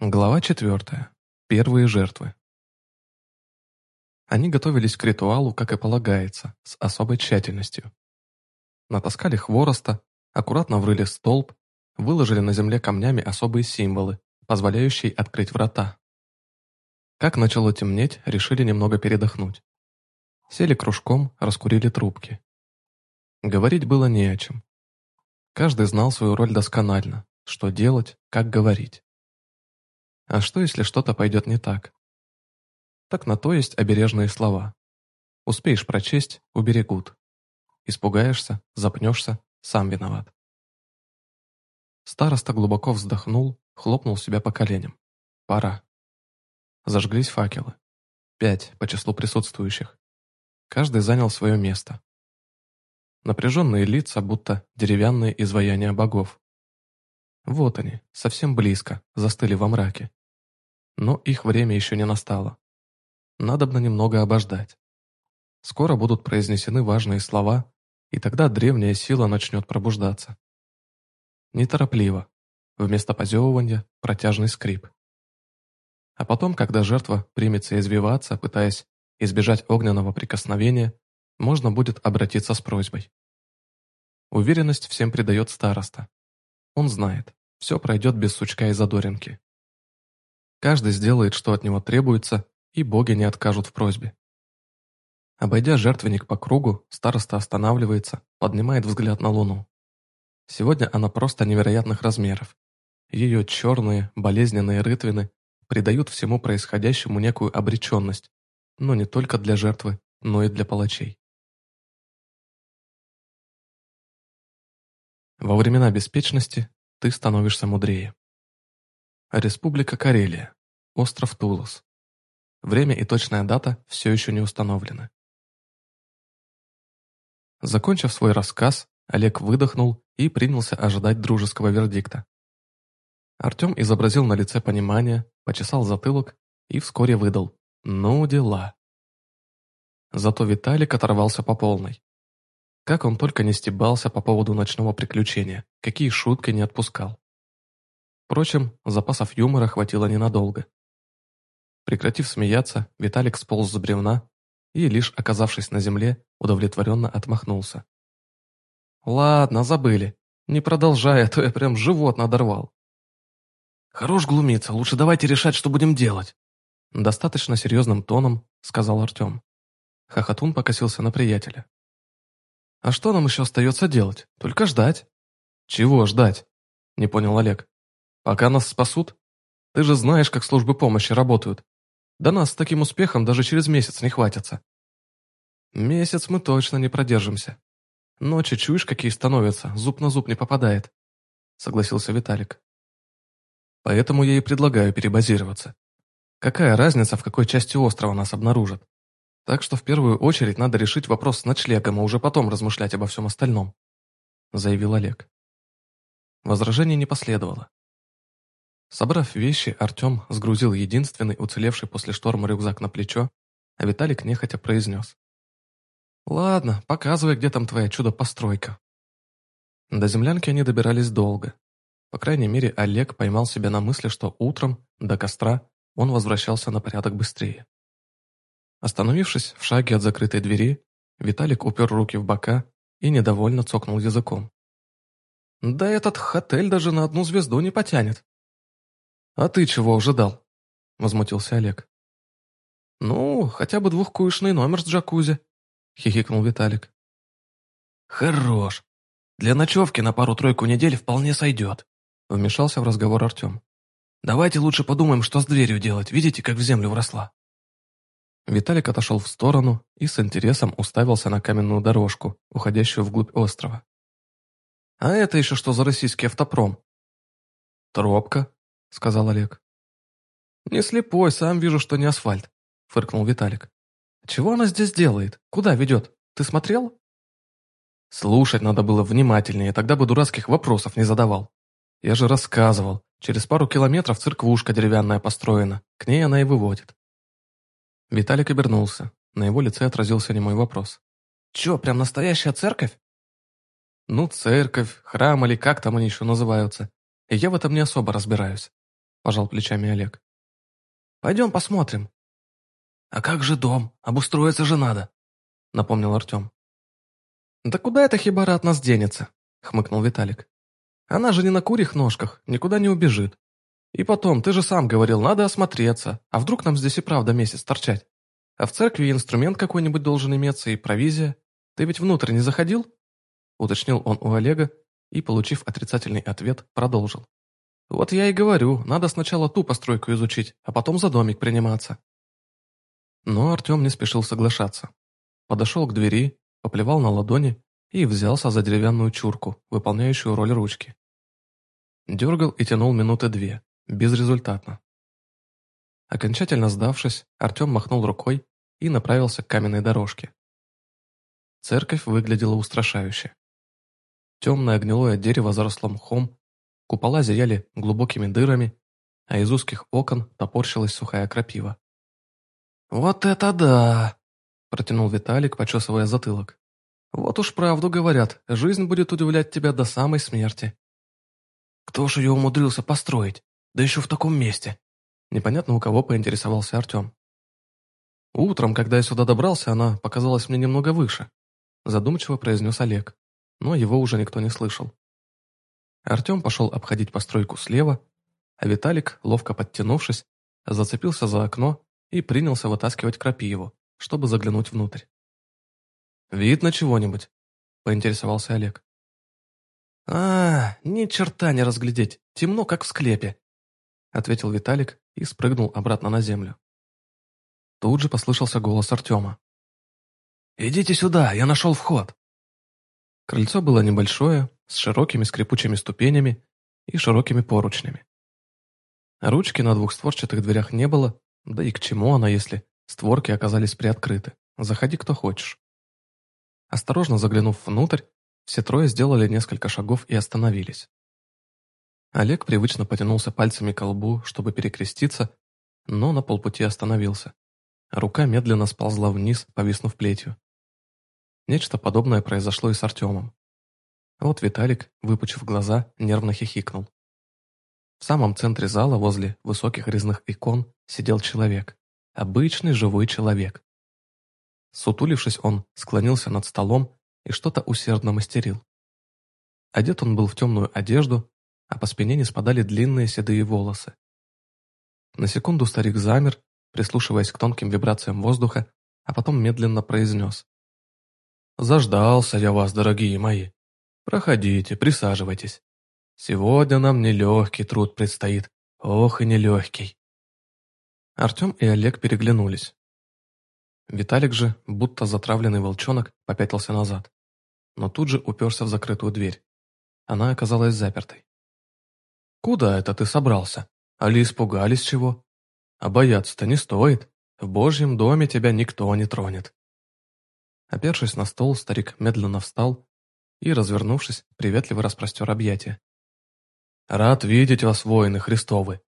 Глава четвертая. Первые жертвы. Они готовились к ритуалу, как и полагается, с особой тщательностью. Натаскали хвороста, аккуратно врыли столб, выложили на земле камнями особые символы, позволяющие открыть врата. Как начало темнеть, решили немного передохнуть. Сели кружком, раскурили трубки. Говорить было не о чем. Каждый знал свою роль досконально, что делать, как говорить. А что, если что-то пойдет не так? Так на то есть обережные слова. Успеешь прочесть – уберегут. Испугаешься, запнешься – сам виноват. Староста глубоко вздохнул, хлопнул себя по коленям. Пора. Зажглись факелы. Пять по числу присутствующих. Каждый занял свое место. Напряженные лица, будто деревянные изваяния богов. Вот они, совсем близко, застыли во мраке. Но их время еще не настало. Надобно немного обождать. Скоро будут произнесены важные слова, и тогда древняя сила начнет пробуждаться. Неторопливо. Вместо позевывания – протяжный скрип. А потом, когда жертва примется извиваться, пытаясь избежать огненного прикосновения, можно будет обратиться с просьбой. Уверенность всем придает староста. Он знает, все пройдет без сучка и задоринки. Каждый сделает, что от него требуется, и боги не откажут в просьбе. Обойдя жертвенник по кругу, староста останавливается, поднимает взгляд на луну. Сегодня она просто невероятных размеров. Ее черные, болезненные рытвины придают всему происходящему некую обреченность, но не только для жертвы, но и для палачей. Во времена беспечности ты становишься мудрее. Республика Карелия. Остров Тулус. Время и точная дата все еще не установлены. Закончив свой рассказ, Олег выдохнул и принялся ожидать дружеского вердикта. Артем изобразил на лице понимание, почесал затылок и вскоре выдал «Ну, дела». Зато Виталик оторвался по полной. Как он только не стебался по поводу ночного приключения, какие шутки не отпускал. Впрочем, запасов юмора хватило ненадолго. Прекратив смеяться, Виталик сполз с бревна и, лишь оказавшись на земле, удовлетворенно отмахнулся. «Ладно, забыли. Не продолжай, а то я прям живот надорвал». «Хорош глумиться, лучше давайте решать, что будем делать». Достаточно серьезным тоном, сказал Артем. Хохотун покосился на приятеля. А что нам еще остается делать? Только ждать. Чего ждать? Не понял Олег. Пока нас спасут? Ты же знаешь, как службы помощи работают. Да нас с таким успехом даже через месяц не хватится. Месяц мы точно не продержимся. Ночи чуешь, какие становятся, зуб на зуб не попадает. Согласился Виталик. Поэтому я и предлагаю перебазироваться. Какая разница, в какой части острова нас обнаружат? Так что в первую очередь надо решить вопрос с ночлегом, а уже потом размышлять обо всем остальном», — заявил Олег. Возражений не последовало. Собрав вещи, Артем сгрузил единственный уцелевший после шторма рюкзак на плечо, а Виталик нехотя произнес. «Ладно, показывай, где там твоя чудо-постройка». До землянки они добирались долго. По крайней мере, Олег поймал себя на мысли, что утром, до костра, он возвращался на порядок быстрее. Остановившись в шаге от закрытой двери, Виталик упер руки в бока и недовольно цокнул языком. «Да этот отель даже на одну звезду не потянет». «А ты чего ожидал?» – возмутился Олег. «Ну, хотя бы двухкуешный номер с джакузи», – хихикнул Виталик. «Хорош. Для ночевки на пару-тройку недель вполне сойдет», – вмешался в разговор Артем. «Давайте лучше подумаем, что с дверью делать. Видите, как в землю вросла?» Виталик отошел в сторону и с интересом уставился на каменную дорожку, уходящую вглубь острова. «А это еще что за российский автопром?» «Тропка», — сказал Олег. «Не слепой, сам вижу, что не асфальт», — фыркнул Виталик. «Чего она здесь делает? Куда ведет? Ты смотрел?» «Слушать надо было внимательнее, тогда бы дурацких вопросов не задавал. Я же рассказывал, через пару километров церквушка деревянная построена, к ней она и выводит. Виталик обернулся. На его лице отразился немой вопрос. «Чё, прям настоящая церковь?» «Ну, церковь, храм или как там они еще называются. И я в этом не особо разбираюсь. пожал плечами Олег. Пойдем посмотрим. А как же дом? Обустроиться же надо, напомнил Артем. Да куда эта хибара от нас денется? хмыкнул Виталик. Она же не на курьих ножках, никуда не убежит. И потом, ты же сам говорил, надо осмотреться, а вдруг нам здесь и правда месяц торчать? А в церкви инструмент какой-нибудь должен иметься, и провизия. Ты ведь внутрь не заходил?» Уточнил он у Олега и, получив отрицательный ответ, продолжил. «Вот я и говорю, надо сначала ту постройку изучить, а потом за домик приниматься». Но Артем не спешил соглашаться. Подошел к двери, поплевал на ладони и взялся за деревянную чурку, выполняющую роль ручки. Дергал и тянул минуты две, безрезультатно. Окончательно сдавшись, Артем махнул рукой и направился к каменной дорожке. Церковь выглядела устрашающе. Темное гнилое дерево заросло мхом, купола зияли глубокими дырами, а из узких окон топорщилась сухая крапива. «Вот это да!» – протянул Виталик, почесывая затылок. «Вот уж правду говорят, жизнь будет удивлять тебя до самой смерти». «Кто ж ее умудрился построить? Да еще в таком месте!» Непонятно у кого поинтересовался Артем. Утром, когда я сюда добрался, она показалась мне немного выше, задумчиво произнес Олег, но его уже никто не слышал. Артем пошел обходить постройку слева, а Виталик, ловко подтянувшись, зацепился за окно и принялся вытаскивать крапиву, чтобы заглянуть внутрь. «Видно чего-нибудь?» – поинтересовался Олег. «А, ни черта не разглядеть, темно, как в склепе», – ответил Виталик и спрыгнул обратно на землю. Тут же послышался голос Артема. «Идите сюда, я нашел вход!» Крыльцо было небольшое, с широкими скрипучими ступенями и широкими поручнями. Ручки на двухстворчатых дверях не было, да и к чему она, если створки оказались приоткрыты. Заходи кто хочешь. Осторожно заглянув внутрь, все трое сделали несколько шагов и остановились. Олег привычно потянулся пальцами к лбу, чтобы перекреститься, но на полпути остановился. Рука медленно сползла вниз, повиснув плетью. Нечто подобное произошло и с Артемом. Вот Виталик, выпучив глаза, нервно хихикнул. В самом центре зала, возле высоких резных икон, сидел человек. Обычный живой человек. Сутулившись, он склонился над столом и что-то усердно мастерил. Одет он был в темную одежду, а по спине не спадали длинные седые волосы. На секунду старик замер, прислушиваясь к тонким вибрациям воздуха, а потом медленно произнес. «Заждался я вас, дорогие мои. Проходите, присаживайтесь. Сегодня нам нелегкий труд предстоит, ох и нелегкий». Артем и Олег переглянулись. Виталик же, будто затравленный волчонок, попятился назад, но тут же уперся в закрытую дверь. Она оказалась запертой. «Куда это ты собрался? Али испугались чего? А бояться-то не стоит. В Божьем доме тебя никто не тронет». Опершись на стол, старик медленно встал и, развернувшись, приветливо распростер объятия. «Рад видеть вас, воины Христовы,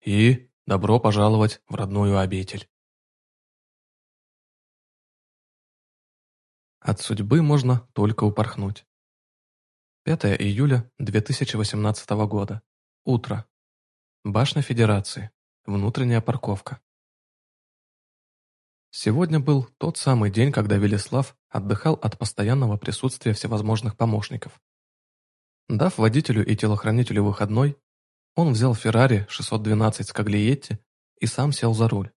и добро пожаловать в родную обитель». От судьбы можно только упорхнуть. 5 июля 2018 года. Утро. Башня Федерации. Внутренняя парковка. Сегодня был тот самый день, когда Велеслав отдыхал от постоянного присутствия всевозможных помощников. Дав водителю и телохранителю выходной, он взял Феррари 612 с Каглиетти и сам сел за руль.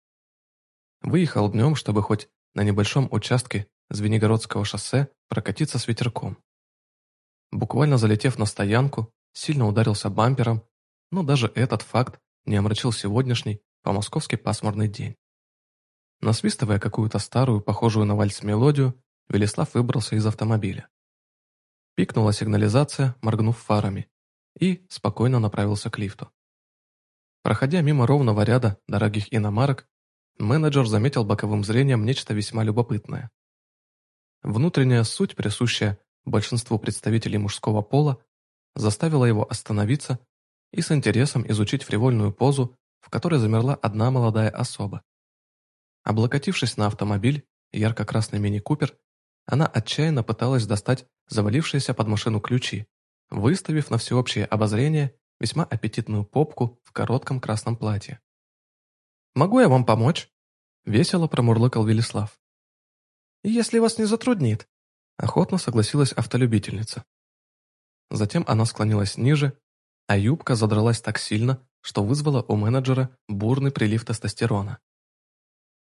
Выехал днем, чтобы хоть на небольшом участке Звенигородского шоссе прокатиться с ветерком. Буквально залетев на стоянку, сильно ударился бампером но даже этот факт не омрачил сегодняшний, по-московски пасмурный день. Насвистывая какую-то старую, похожую на вальс мелодию, Велеслав выбрался из автомобиля. Пикнула сигнализация, моргнув фарами, и спокойно направился к лифту. Проходя мимо ровного ряда дорогих иномарок, менеджер заметил боковым зрением нечто весьма любопытное. Внутренняя суть, присущая большинству представителей мужского пола, заставила его остановиться и с интересом изучить фривольную позу, в которой замерла одна молодая особа. Облокотившись на автомобиль, ярко-красный мини-купер, она отчаянно пыталась достать завалившиеся под машину ключи, выставив на всеобщее обозрение весьма аппетитную попку в коротком красном платье. «Могу я вам помочь?» — весело промурлыкал Велислав. «Если вас не затруднит», — охотно согласилась автолюбительница. Затем она склонилась ниже, а юбка задралась так сильно, что вызвала у менеджера бурный прилив тестостерона.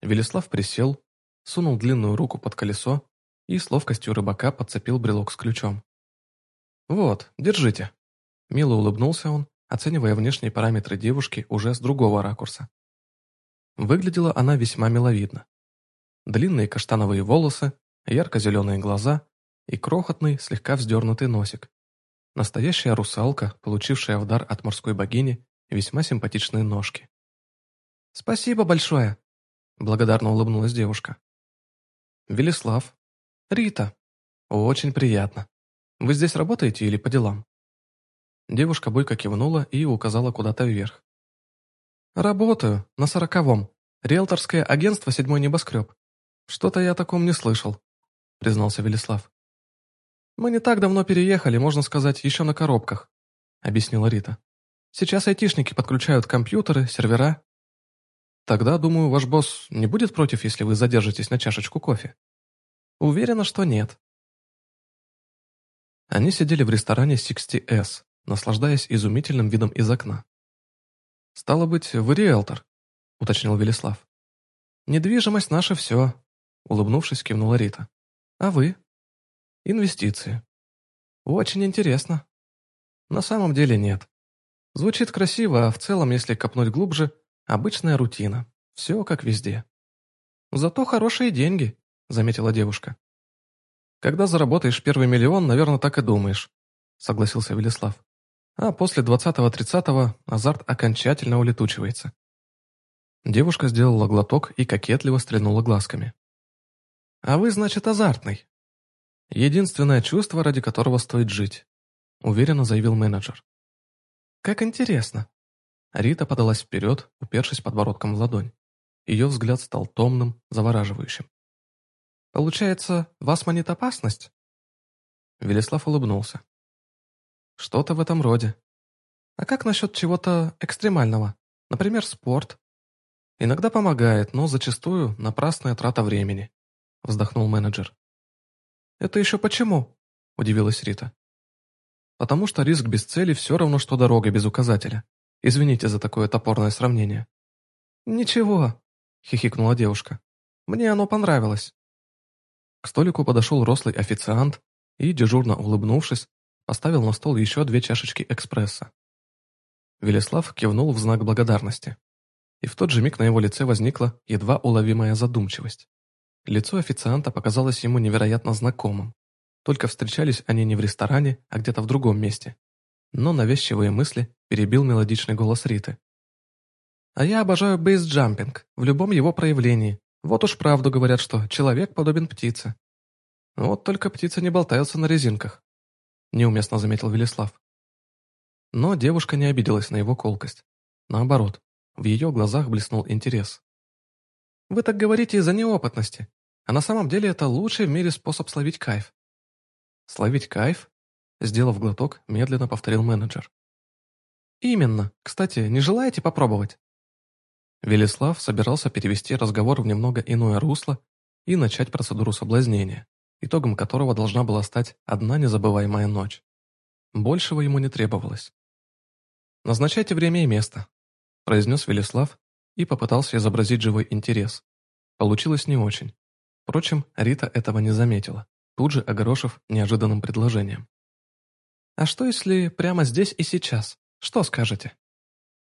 Велислав присел, сунул длинную руку под колесо и с ловкостью рыбака подцепил брелок с ключом. «Вот, держите». Мило улыбнулся он, оценивая внешние параметры девушки уже с другого ракурса. Выглядела она весьма миловидно. Длинные каштановые волосы, ярко-зеленые глаза и крохотный, слегка вздернутый носик. Настоящая русалка, получившая в дар от морской богини весьма симпатичные ножки. «Спасибо большое!» – благодарно улыбнулась девушка. «Велислав. Рита. Очень приятно. Вы здесь работаете или по делам?» Девушка бойко кивнула и указала куда-то вверх. «Работаю, на сороковом. Риэлторское агентство «Седьмой небоскреб». Что-то я о таком не слышал», — признался Велислав. «Мы не так давно переехали, можно сказать, еще на коробках», — объяснила Рита. «Сейчас айтишники подключают компьютеры, сервера». «Тогда, думаю, ваш босс не будет против, если вы задержитесь на чашечку кофе?» «Уверена, что нет». Они сидели в ресторане 60S, наслаждаясь изумительным видом из окна. «Стало быть, вы риэлтор», — уточнил Велислав. «Недвижимость наша все», — улыбнувшись, кивнула Рита. «А вы?» «Инвестиции». «Очень интересно». «На самом деле нет. Звучит красиво, а в целом, если копнуть глубже, обычная рутина. Все как везде». «Зато хорошие деньги», — заметила девушка. «Когда заработаешь первый миллион, наверное, так и думаешь», — согласился Велислав. А после двадцатого-тридцатого азарт окончательно улетучивается. Девушка сделала глоток и кокетливо стрельнула глазками. «А вы, значит, азартный?» «Единственное чувство, ради которого стоит жить», — уверенно заявил менеджер. «Как интересно». Рита подалась вперед, упершись подбородком в ладонь. Ее взгляд стал томным, завораживающим. «Получается, вас манит опасность?» Велеслав улыбнулся. Что-то в этом роде. А как насчет чего-то экстремального? Например, спорт? Иногда помогает, но зачастую напрасная трата времени. Вздохнул менеджер. Это еще почему? Удивилась Рита. Потому что риск без цели все равно, что дорога без указателя. Извините за такое топорное сравнение. Ничего, хихикнула девушка. Мне оно понравилось. К столику подошел рослый официант и, дежурно улыбнувшись, поставил на стол еще две чашечки экспресса. Велеслав кивнул в знак благодарности. И в тот же миг на его лице возникла едва уловимая задумчивость. Лицо официанта показалось ему невероятно знакомым. Только встречались они не в ресторане, а где-то в другом месте. Но навязчивые мысли перебил мелодичный голос Риты. «А я обожаю бейсджампинг в любом его проявлении. Вот уж правду говорят, что человек подобен птице. Вот только птицы не болтаются на резинках неуместно заметил Велеслав. Но девушка не обиделась на его колкость. Наоборот, в ее глазах блеснул интерес. «Вы так говорите из-за неопытности, а на самом деле это лучший в мире способ словить кайф». «Словить кайф?» Сделав глоток, медленно повторил менеджер. «Именно. Кстати, не желаете попробовать?» Велеслав собирался перевести разговор в немного иное русло и начать процедуру соблазнения итогом которого должна была стать одна незабываемая ночь. Большего ему не требовалось. «Назначайте время и место», – произнес Велеслав и попытался изобразить живой интерес. Получилось не очень. Впрочем, Рита этого не заметила, тут же огорошив неожиданным предложением. «А что, если прямо здесь и сейчас? Что скажете?»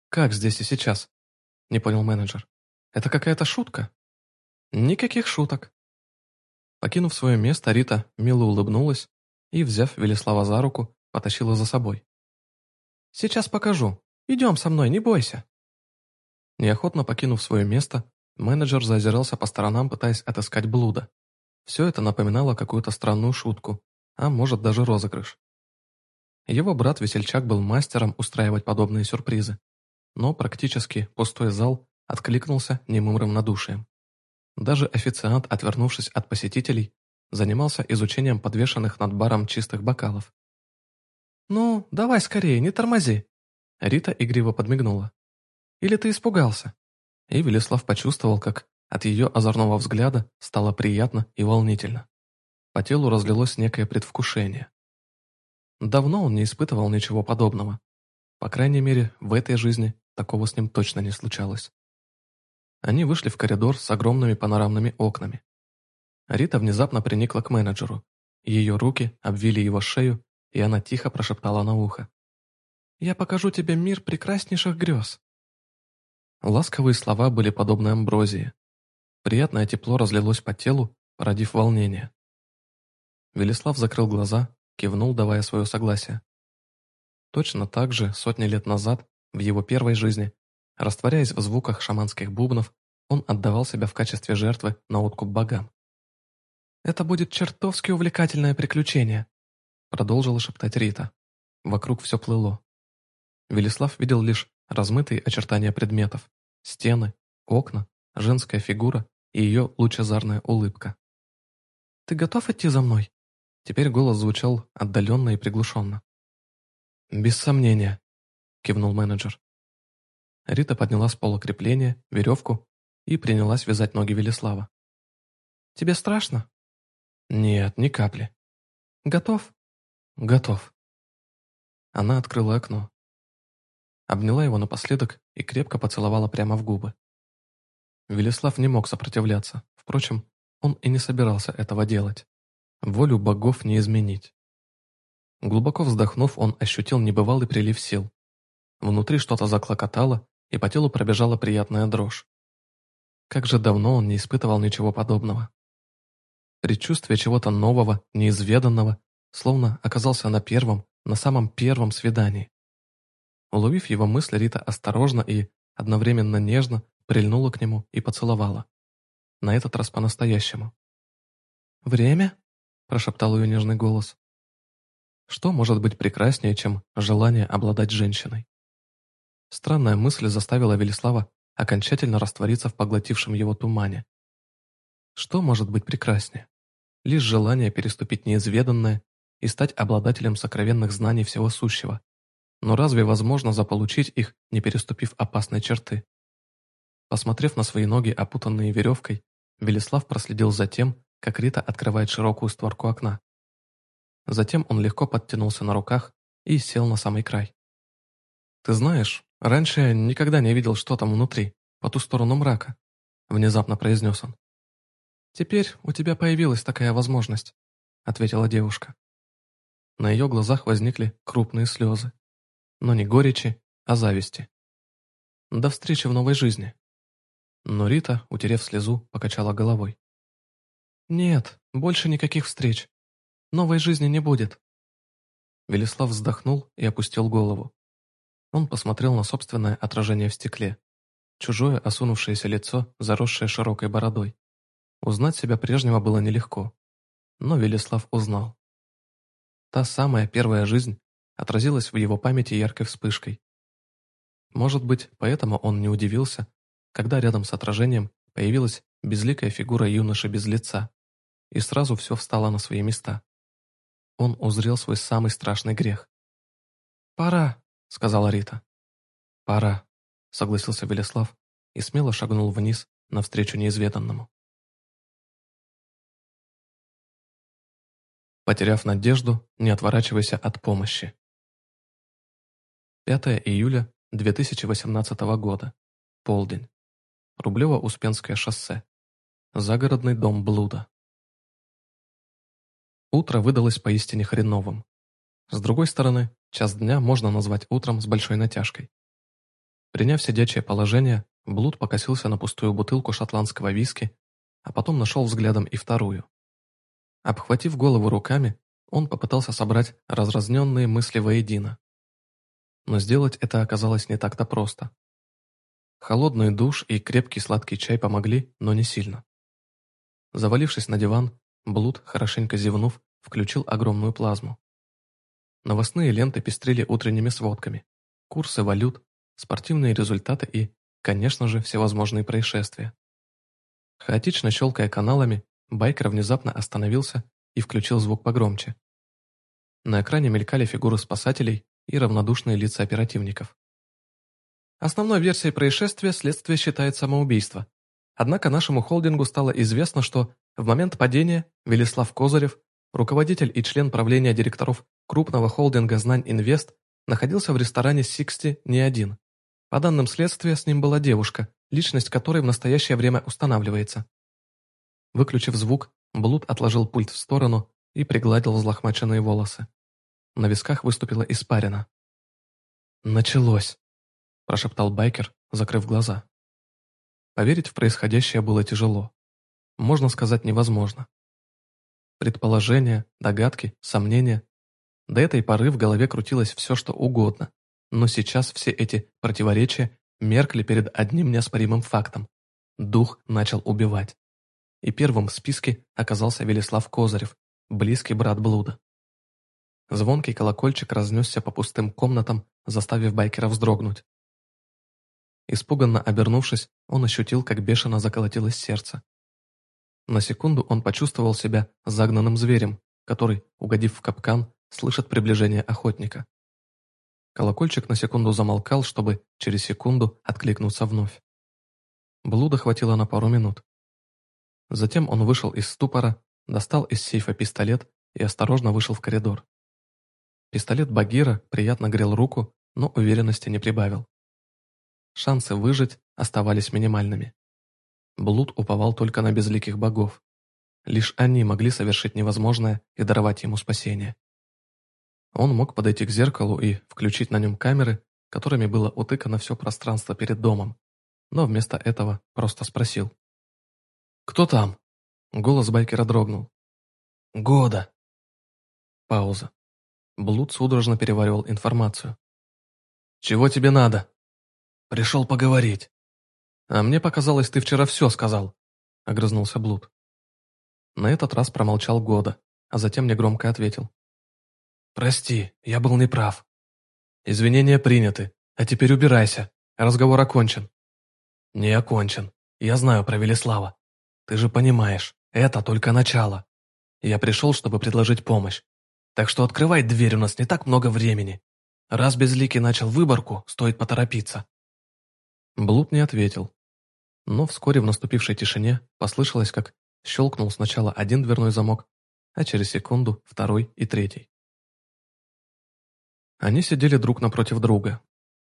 «Как здесь и сейчас?» – не понял менеджер. «Это какая-то шутка?» «Никаких шуток», Покинув свое место, Рита мило улыбнулась и, взяв Велеслава за руку, потащила за собой. «Сейчас покажу. Идем со мной, не бойся». Неохотно покинув свое место, менеджер заозирался по сторонам, пытаясь отыскать блуда. Все это напоминало какую-то странную шутку, а может даже розыгрыш. Его брат-весельчак был мастером устраивать подобные сюрпризы, но практически пустой зал откликнулся немым равнодушием. Даже официант, отвернувшись от посетителей, занимался изучением подвешенных над баром чистых бокалов. «Ну, давай скорее, не тормози!» Рита игриво подмигнула. «Или ты испугался?» И Велеслав почувствовал, как от ее озорного взгляда стало приятно и волнительно. По телу разлилось некое предвкушение. Давно он не испытывал ничего подобного. По крайней мере, в этой жизни такого с ним точно не случалось. Они вышли в коридор с огромными панорамными окнами. Рита внезапно приникла к менеджеру. Ее руки обвили его шею, и она тихо прошептала на ухо. «Я покажу тебе мир прекраснейших грез». Ласковые слова были подобны амброзии. Приятное тепло разлилось по телу, породив волнение. Велеслав закрыл глаза, кивнул, давая свое согласие. Точно так же, сотни лет назад, в его первой жизни, растворяясь в звуках шаманских бубнов, он отдавал себя в качестве жертвы на откуп богам. «Это будет чертовски увлекательное приключение», продолжила шептать Рита. Вокруг все плыло. Велеслав видел лишь размытые очертания предметов, стены, окна, женская фигура и ее лучезарная улыбка. «Ты готов идти за мной?» Теперь голос звучал отдаленно и приглушенно. «Без сомнения», — кивнул менеджер. Рита подняла с пола крепление, веревку и принялась вязать ноги Велеслава. «Тебе страшно?» «Нет, ни капли». «Готов?» «Готов». Она открыла окно. Обняла его напоследок и крепко поцеловала прямо в губы. Велеслав не мог сопротивляться. Впрочем, он и не собирался этого делать. Волю богов не изменить. Глубоко вздохнув, он ощутил небывалый прилив сил. Внутри что-то заклокотало, и по телу пробежала приятная дрожь. Как же давно он не испытывал ничего подобного. Предчувствие чего-то нового, неизведанного, словно оказался на первом, на самом первом свидании. Уловив его мысли, Рита осторожно и одновременно нежно прильнула к нему и поцеловала. На этот раз по-настоящему. «Время?» – прошептал ее нежный голос. Что может быть прекраснее, чем желание обладать женщиной? Странная мысль заставила Велислава окончательно раствориться в поглотившем его тумане. Что может быть прекраснее? Лишь желание переступить неизведанное и стать обладателем сокровенных знаний всего сущего. Но разве возможно заполучить их, не переступив опасной черты? Посмотрев на свои ноги, опутанные веревкой, Велислав проследил за тем, как Рита открывает широкую створку окна. Затем он легко подтянулся на руках и сел на самый край. «Ты знаешь, раньше я никогда не видел, что там внутри, по ту сторону мрака», — внезапно произнес он. «Теперь у тебя появилась такая возможность», — ответила девушка. На ее глазах возникли крупные слезы. Но не горечи, а зависти. До встречи в новой жизни. Но Рита, утерев слезу, покачала головой. «Нет, больше никаких встреч. Новой жизни не будет». Велислав вздохнул и опустил голову. Он посмотрел на собственное отражение в стекле. Чужое осунувшееся лицо, заросшее широкой бородой. Узнать себя прежнего было нелегко. Но Велислав узнал. Та самая первая жизнь отразилась в его памяти яркой вспышкой. Может быть, поэтому он не удивился, когда рядом с отражением появилась безликая фигура юноши без лица, и сразу все встало на свои места. Он узрел свой самый страшный грех. «Пора», — сказала Рита. «Пора», — согласился Велеслав и смело шагнул вниз навстречу неизведанному. Потеряв надежду, не отворачивайся от помощи. 5 июля 2018 года. Полдень. Рублево-Успенское шоссе. Загородный дом Блуда. Утро выдалось поистине хреновым. С другой стороны, час дня можно назвать утром с большой натяжкой. Приняв сидячее положение, Блуд покосился на пустую бутылку шотландского виски, а потом нашел взглядом и вторую. Обхватив голову руками, он попытался собрать разразненные мысли воедино. Но сделать это оказалось не так-то просто. Холодный душ и крепкий сладкий чай помогли, но не сильно. Завалившись на диван, Блуд, хорошенько зевнув, включил огромную плазму. Новостные ленты пестрили утренними сводками, курсы валют, спортивные результаты и, конечно же, всевозможные происшествия. Хаотично щелкая каналами, Байкер внезапно остановился и включил звук погромче. На экране мелькали фигуры спасателей и равнодушные лица оперативников. Основной версией происшествия следствие считает самоубийство. Однако нашему холдингу стало известно, что в момент падения Велислав Козырев, руководитель и член правления директоров крупного холдинга «Знань Инвест», находился в ресторане «Sixty» не один. По данным следствия, с ним была девушка, личность которой в настоящее время устанавливается. Выключив звук, Блуд отложил пульт в сторону и пригладил взлохмаченные волосы. На висках выступила испарина. «Началось», – прошептал байкер, закрыв глаза. Поверить в происходящее было тяжело. Можно сказать, невозможно. Предположения, догадки, сомнения. До этой поры в голове крутилось все, что угодно. Но сейчас все эти противоречия меркли перед одним неоспоримым фактом. Дух начал убивать. И первым в списке оказался Велислав Козырев, близкий брат Блуда. Звонкий колокольчик разнесся по пустым комнатам, заставив байкера вздрогнуть. Испуганно обернувшись, он ощутил, как бешено заколотилось сердце. На секунду он почувствовал себя загнанным зверем, который, угодив в капкан, слышит приближение охотника. Колокольчик на секунду замолкал, чтобы через секунду откликнуться вновь. Блуда хватило на пару минут. Затем он вышел из ступора, достал из сейфа пистолет и осторожно вышел в коридор. Пистолет Багира приятно грел руку, но уверенности не прибавил. Шансы выжить оставались минимальными. Блуд уповал только на безликих богов. Лишь они могли совершить невозможное и даровать ему спасение. Он мог подойти к зеркалу и включить на нем камеры, которыми было утыкано все пространство перед домом, но вместо этого просто спросил. «Кто там?» Голос байкера дрогнул. «Года!» Пауза. Блуд судорожно переваривал информацию. «Чего тебе надо?» Пришел поговорить. А мне показалось, ты вчера все сказал, огрызнулся Блуд. На этот раз промолчал Года, а затем негромко ответил. Прости, я был неправ. Извинения приняты, а теперь убирайся, разговор окончен. Не окончен, я знаю про Велеслава. Ты же понимаешь, это только начало. Я пришел, чтобы предложить помощь. Так что открывай дверь, у нас не так много времени. Раз Безликий начал выборку, стоит поторопиться. Блуд не ответил. Но вскоре в наступившей тишине послышалось, как щелкнул сначала один дверной замок, а через секунду второй и третий. Они сидели друг напротив друга.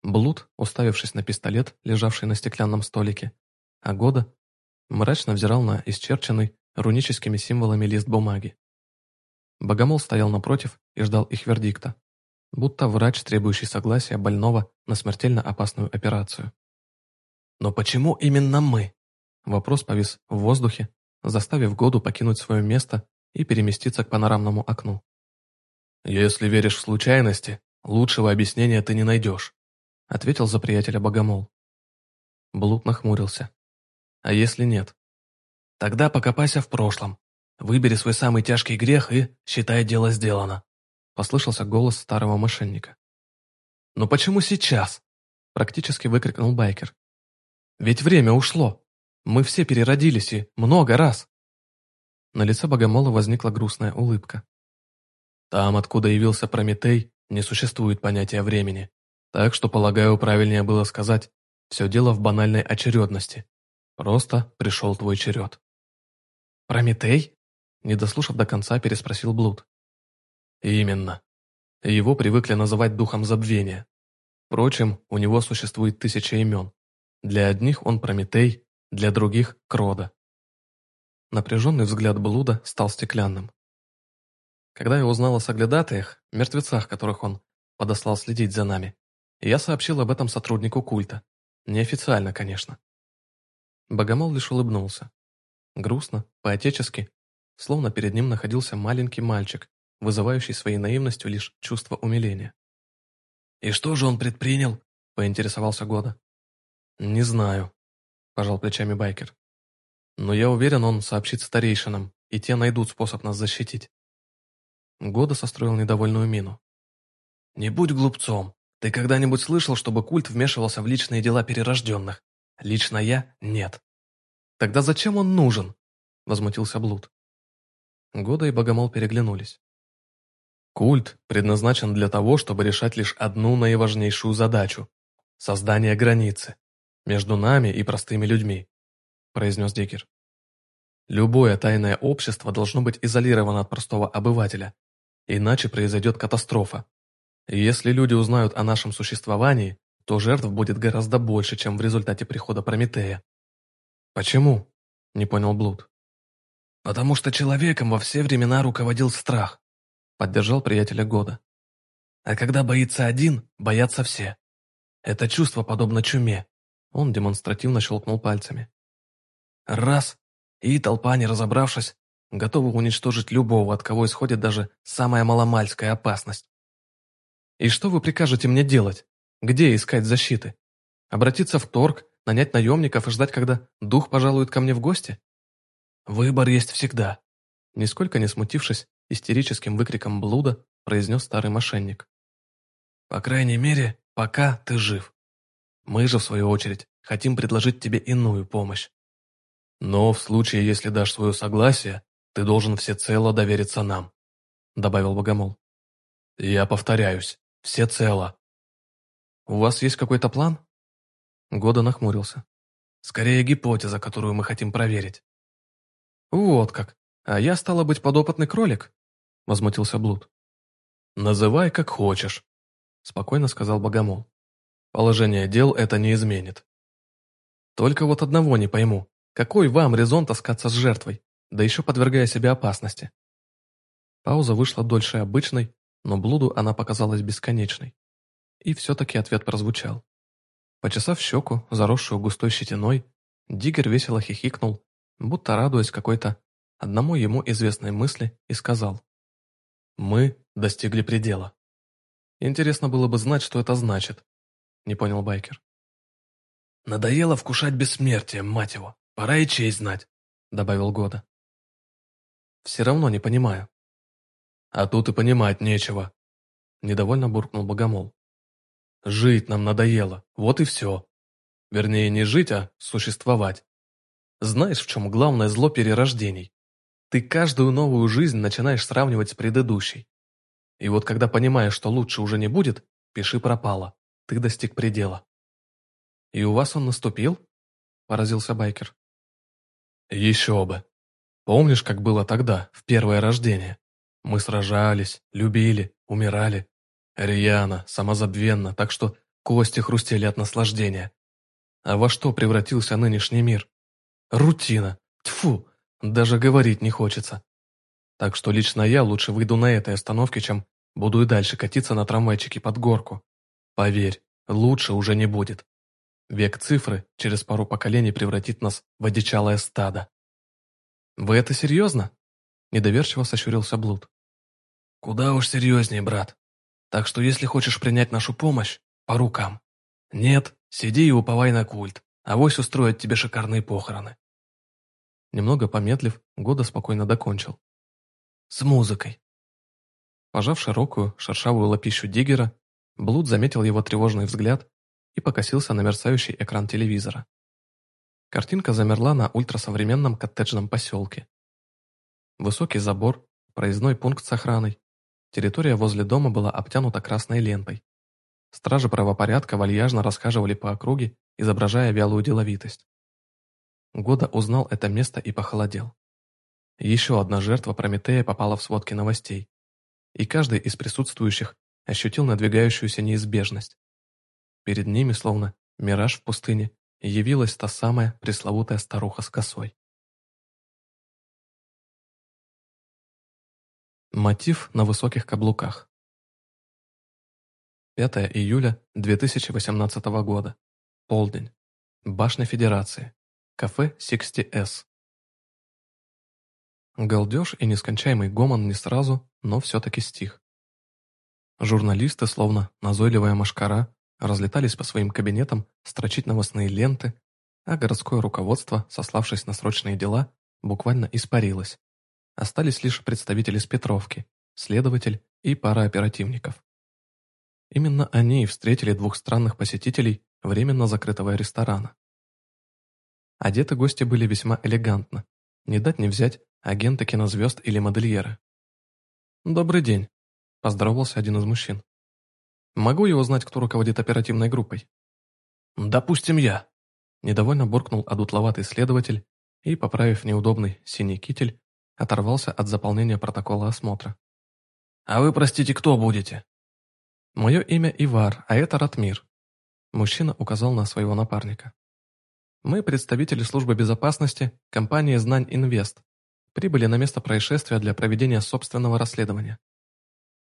Блуд, уставившись на пистолет, лежавший на стеклянном столике, а Года мрачно взирал на исчерченный руническими символами лист бумаги. Богомол стоял напротив и ждал их вердикта, будто врач, требующий согласия больного на смертельно опасную операцию. Но почему именно мы? Вопрос повис в воздухе, заставив Году покинуть свое место и переместиться к панорамному окну. «Если веришь в случайности, лучшего объяснения ты не найдешь», ответил за приятеля Богомол. Блуд нахмурился. «А если нет?» «Тогда покопайся в прошлом. Выбери свой самый тяжкий грех и считай дело сделано», послышался голос старого мошенника. «Но почему сейчас?» практически выкрикнул байкер. Ведь время ушло. Мы все переродились и много раз. На лице Богомола возникла грустная улыбка. Там, откуда явился Прометей, не существует понятия времени. Так что, полагаю, правильнее было сказать, все дело в банальной очередности. Просто пришел твой черед. «Прометей?» Не дослушав до конца, переспросил Блуд. «Именно. Его привыкли называть духом забвения. Впрочем, у него существует тысяча имен. Для одних он Прометей, для других – Крода. Напряженный взгляд Блуда стал стеклянным. Когда я узнал о соглядатаях, мертвецах, которых он подослал следить за нами, я сообщил об этом сотруднику культа. Неофициально, конечно. Богомол лишь улыбнулся. Грустно, поотечески, словно перед ним находился маленький мальчик, вызывающий своей наивностью лишь чувство умиления. «И что же он предпринял?» – поинтересовался Года. «Не знаю», – пожал плечами байкер. «Но я уверен, он сообщит старейшинам, и те найдут способ нас защитить». Года состроил недовольную мину. «Не будь глупцом. Ты когда-нибудь слышал, чтобы культ вмешивался в личные дела перерожденных? Лично я – нет». «Тогда зачем он нужен?» – возмутился Блуд. Года и Богомол переглянулись. Культ предназначен для того, чтобы решать лишь одну наиважнейшую задачу создание границы между нами и простыми людьми», произнес Дикер. «Любое тайное общество должно быть изолировано от простого обывателя, иначе произойдет катастрофа. Если люди узнают о нашем существовании, то жертв будет гораздо больше, чем в результате прихода Прометея». «Почему?» – не понял Блуд. «Потому что человеком во все времена руководил страх», – поддержал приятеля Года. «А когда боится один, боятся все. Это чувство подобно чуме». Он демонстративно щелкнул пальцами. «Раз, и толпа, не разобравшись, готова уничтожить любого, от кого исходит даже самая маломальская опасность. И что вы прикажете мне делать? Где искать защиты? Обратиться в торг, нанять наемников и ждать, когда дух пожалует ко мне в гости? Выбор есть всегда. Нисколько не смутившись истерическим выкриком блуда, произнес старый мошенник. По крайней мере, пока ты жив. Мы же, в свою очередь, хотим предложить тебе иную помощь. Но в случае, если дашь свое согласие, ты должен всецело довериться нам, добавил Богомол. Я повторяюсь, всецело. У вас есть какой-то план? Года нахмурился. Скорее гипотеза, которую мы хотим проверить. Вот как. А я стала быть подопытный кролик? Возмутился Блуд. Называй как хочешь, спокойно сказал Богомол. Положение дел это не изменит. Только вот одного не пойму. Какой вам резон таскаться с жертвой, да еще подвергая себя опасности? Пауза вышла дольше обычной, но Блуду она показалась бесконечной. И все-таки ответ прозвучал. Почесав щеку, заросшую густой щетиной, Диггер весело хихикнул, будто радуясь какой-то одному ему известной мысли, и сказал. «Мы достигли предела». Интересно было бы знать, что это значит, не понял Байкер. «Надоело вкушать бессмертие, мать его. Пора и честь знать», — добавил Года. «Все равно не понимаю». «А тут и понимать нечего», — недовольно буркнул Богомол. Жить нам надоело, вот и все. Вернее, не жить, а существовать. Знаешь, в чем главное зло перерождений? Ты каждую новую жизнь начинаешь сравнивать с предыдущей. И вот когда понимаешь, что лучше уже не будет, пиши пропало. Ты достиг предела. «И у вас он наступил?» – поразился Байкер. «Еще бы. Помнишь, как было тогда, в первое рождение? Мы сражались, любили, умирали. Рьяно, самозабвенно, так что кости хрустели от наслаждения. А во что превратился нынешний мир? Рутина. Тьфу, даже говорить не хочется. Так что лично я лучше выйду на этой остановке, чем буду и дальше катиться на трамвайчике под горку. Поверь, лучше уже не будет. Век цифры через пару поколений превратит нас в одичалое стадо. «Вы это серьезно?» Недоверчиво сощурился Блуд. «Куда уж серьезнее, брат. Так что если хочешь принять нашу помощь, по рукам. Нет, сиди и уповай на культ, а вось устроят тебе шикарные похороны. Немного помедлив, Года спокойно докончил. С музыкой. Пожав широкую, шершавую лапищу Диггера, Блуд заметил его тревожный взгляд и покосился на мерцающий экран телевизора. Картинка замерла на ультрасовременном коттеджном поселке. Высокий забор, проездной пункт с охраной, Территория возле дома была обтянута красной лентой. Стражи правопорядка вальяжно расхаживали по округе, изображая вялую деловитость. Года узнал это место и похолодел. Еще одна жертва Прометея попала в сводки новостей. И каждый из присутствующих ощутил надвигающуюся неизбежность. Перед ними, словно мираж в пустыне, явилась та самая пресловутая старуха с косой. Мотив на высоких каблуках. 5 июля 2018 года. Полдень. Башня Федерации. Кафе 60S. Галдеж и нескончаемый гомон не сразу, но все-таки стих. Журналисты, словно назойливая машкара, разлетались по своим кабинетам строчить новостные ленты, а городское руководство, сославшись на срочные дела, буквально испарилось. Остались лишь представители с Петровки, следователь и пара оперативников. Именно они и встретили двух странных посетителей временно закрытого ресторана. Одеты гости были весьма элегантно. Не дать не взять агенты кинозвезд или модельеры. «Добрый день», – поздоровался один из мужчин. «Могу я узнать, кто руководит оперативной группой?» «Допустим, я», – недовольно буркнул одутловатый следователь и, поправив неудобный синий китель, оторвался от заполнения протокола осмотра. «А вы, простите, кто будете?» «Мое имя Ивар, а это Ратмир», – мужчина указал на своего напарника. «Мы представители службы безопасности компании «Знань Инвест». Прибыли на место происшествия для проведения собственного расследования».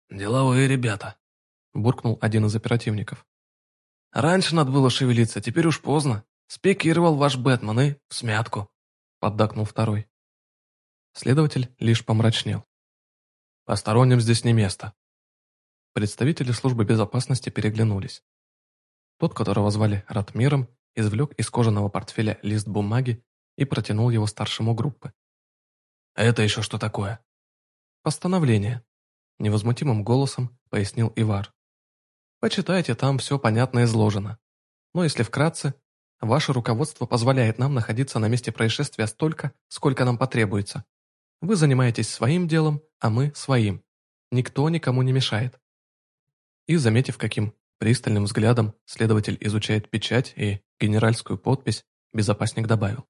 «Деловые ребята», – буркнул один из оперативников. «Раньше надо было шевелиться, теперь уж поздно. Спикировал ваш Бэтмен и в смятку», – поддакнул второй. Следователь лишь помрачнел. «Посторонним здесь не место». Представители службы безопасности переглянулись. Тот, которого звали Ратмиром, извлек из кожаного портфеля лист бумаги и протянул его старшему группы. «Это еще что такое?» «Постановление», – невозмутимым голосом пояснил Ивар. Почитайте, там все понятно изложено. Но если вкратце, ваше руководство позволяет нам находиться на месте происшествия столько, сколько нам потребуется. Вы занимаетесь своим делом, а мы своим. Никто никому не мешает. И, заметив, каким пристальным взглядом следователь изучает печать и генеральскую подпись, безопасник добавил.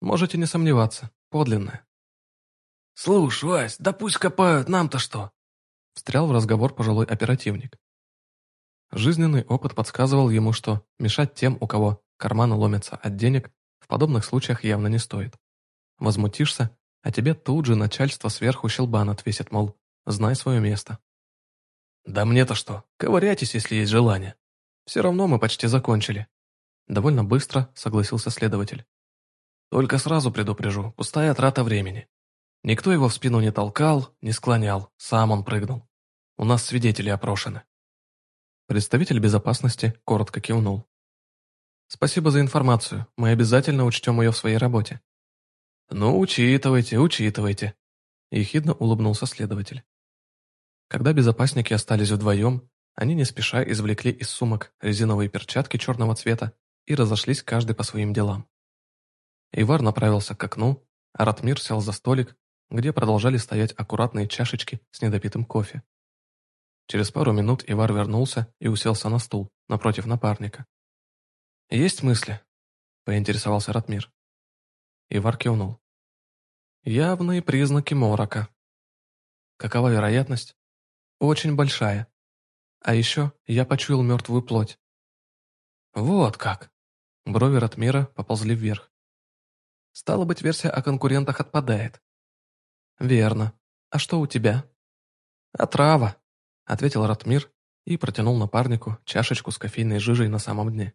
Можете не сомневаться, подлинная. «Слушай, Вась, да пусть копают, нам-то что?» Встрял в разговор пожилой оперативник. Жизненный опыт подсказывал ему, что мешать тем, у кого карманы ломятся от денег, в подобных случаях явно не стоит. Возмутишься, а тебе тут же начальство сверху щелбан отвесит, мол, знай свое место. «Да мне-то что, ковыряйтесь, если есть желание. Все равно мы почти закончили». Довольно быстро согласился следователь. «Только сразу предупрежу, пустая трата времени. Никто его в спину не толкал, не склонял, сам он прыгнул. У нас свидетели опрошены». Представитель безопасности коротко кивнул. «Спасибо за информацию. Мы обязательно учтем ее в своей работе». «Ну, учитывайте, учитывайте», – ехидно улыбнулся следователь. Когда безопасники остались вдвоем, они не спеша извлекли из сумок резиновые перчатки черного цвета и разошлись каждый по своим делам. Ивар направился к окну, а Ратмир сел за столик, где продолжали стоять аккуратные чашечки с недопитым кофе. Через пару минут Ивар вернулся и уселся на стул, напротив напарника. «Есть мысли?» – поинтересовался Ратмир. Ивар кивнул. «Явные признаки морока. Какова вероятность? Очень большая. А еще я почуял мертвую плоть». «Вот как!» Брови Ратмира поползли вверх. «Стало быть, версия о конкурентах отпадает». «Верно. А что у тебя?» «Отрава», — ответил Ратмир и протянул напарнику чашечку с кофейной жижей на самом дне.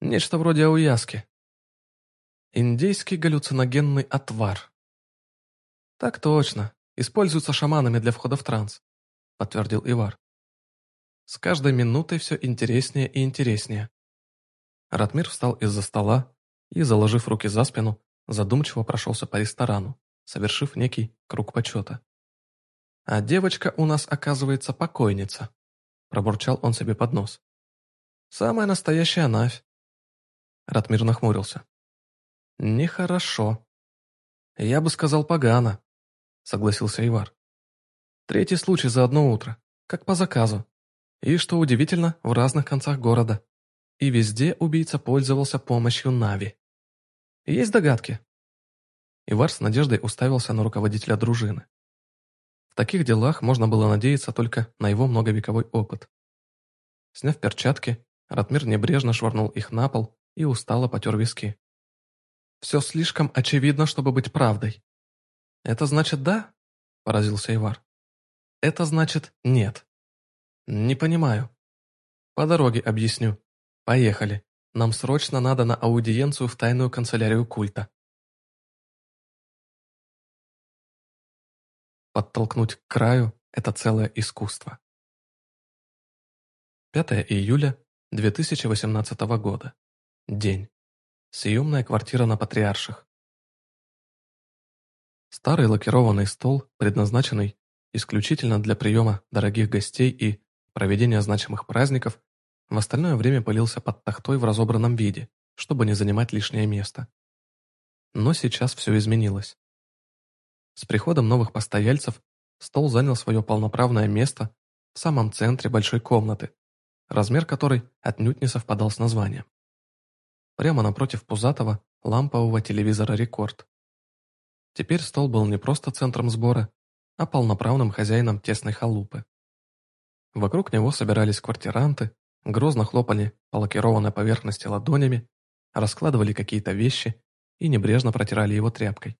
Нечто вроде ауяски. Индейский галлюциногенный отвар. Так точно. Используется шаманами для входа в транс, подтвердил Ивар. С каждой минутой все интереснее и интереснее. Ратмир встал из-за стола и, заложив руки за спину, задумчиво прошелся по ресторану, совершив некий круг почета. А девочка у нас, оказывается, покойница. Пробурчал он себе под нос. Самая настоящая Навь. Ратмир нахмурился. Нехорошо. Я бы сказал погано, согласился Ивар. Третий случай за одно утро, как по заказу. И, что удивительно, в разных концах города. И везде убийца пользовался помощью Нави. Есть догадки? Ивар с надеждой уставился на руководителя дружины. В таких делах можно было надеяться только на его многовековой опыт. Сняв перчатки, Ратмир небрежно швырнул их на пол и устало потер виски. «Все слишком очевидно, чтобы быть правдой». «Это значит да?» – поразился Ивар. «Это значит нет». «Не понимаю». «По дороге объясню. Поехали. Нам срочно надо на аудиенцию в тайную канцелярию культа». Подтолкнуть к краю – это целое искусство. 5 июля 2018 года. День. Съемная квартира на Патриарших. Старый лакированный стол, предназначенный исключительно для приема дорогих гостей и проведения значимых праздников, в остальное время пылился под тахтой в разобранном виде, чтобы не занимать лишнее место. Но сейчас все изменилось. С приходом новых постояльцев стол занял свое полноправное место в самом центре большой комнаты, размер которой отнюдь не совпадал с названием. Прямо напротив пузатого лампового телевизора «Рекорд». Теперь стол был не просто центром сбора, а полноправным хозяином тесной халупы. Вокруг него собирались квартиранты, грозно хлопали по лакированной поверхности ладонями, раскладывали какие-то вещи и небрежно протирали его тряпкой.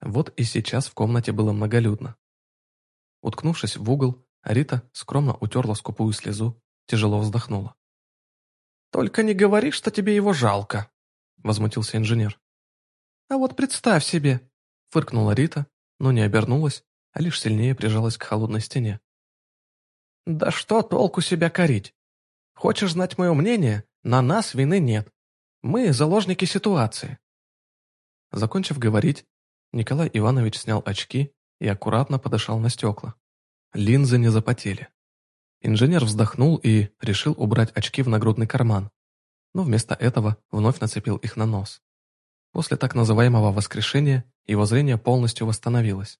Вот и сейчас в комнате было многолюдно. Уткнувшись в угол, Рита скромно утерла скупую слезу, тяжело вздохнула. «Только не говори, что тебе его жалко», — возмутился инженер. «А вот представь себе», — фыркнула Рита, но не обернулась, а лишь сильнее прижалась к холодной стене. «Да что толку себя корить? Хочешь знать мое мнение? На нас вины нет. Мы заложники ситуации». Закончив говорить, Николай Иванович снял очки и аккуратно подошел на стекла. Линзы не запотели. Инженер вздохнул и решил убрать очки в нагрудный карман, но вместо этого вновь нацепил их на нос. После так называемого воскрешения его зрение полностью восстановилось.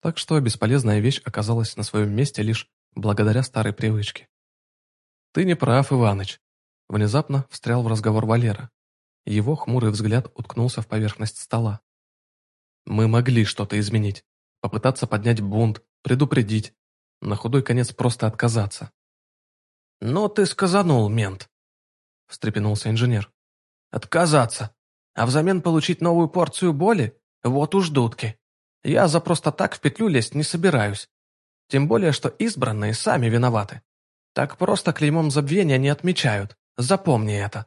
Так что бесполезная вещь оказалась на своем месте лишь благодаря старой привычке. «Ты не прав, Иваныч», — внезапно встрял в разговор Валера. Его хмурый взгляд уткнулся в поверхность стола. «Мы могли что-то изменить, попытаться поднять бунт, предупредить, на худой конец просто отказаться». «Ну ты сказанул, мент», — встрепенулся инженер. «Отказаться, а взамен получить новую порцию боли? Вот уж дудки. Я за просто так в петлю лезть не собираюсь. Тем более, что избранные сами виноваты. Так просто клеймом забвения не отмечают. Запомни это.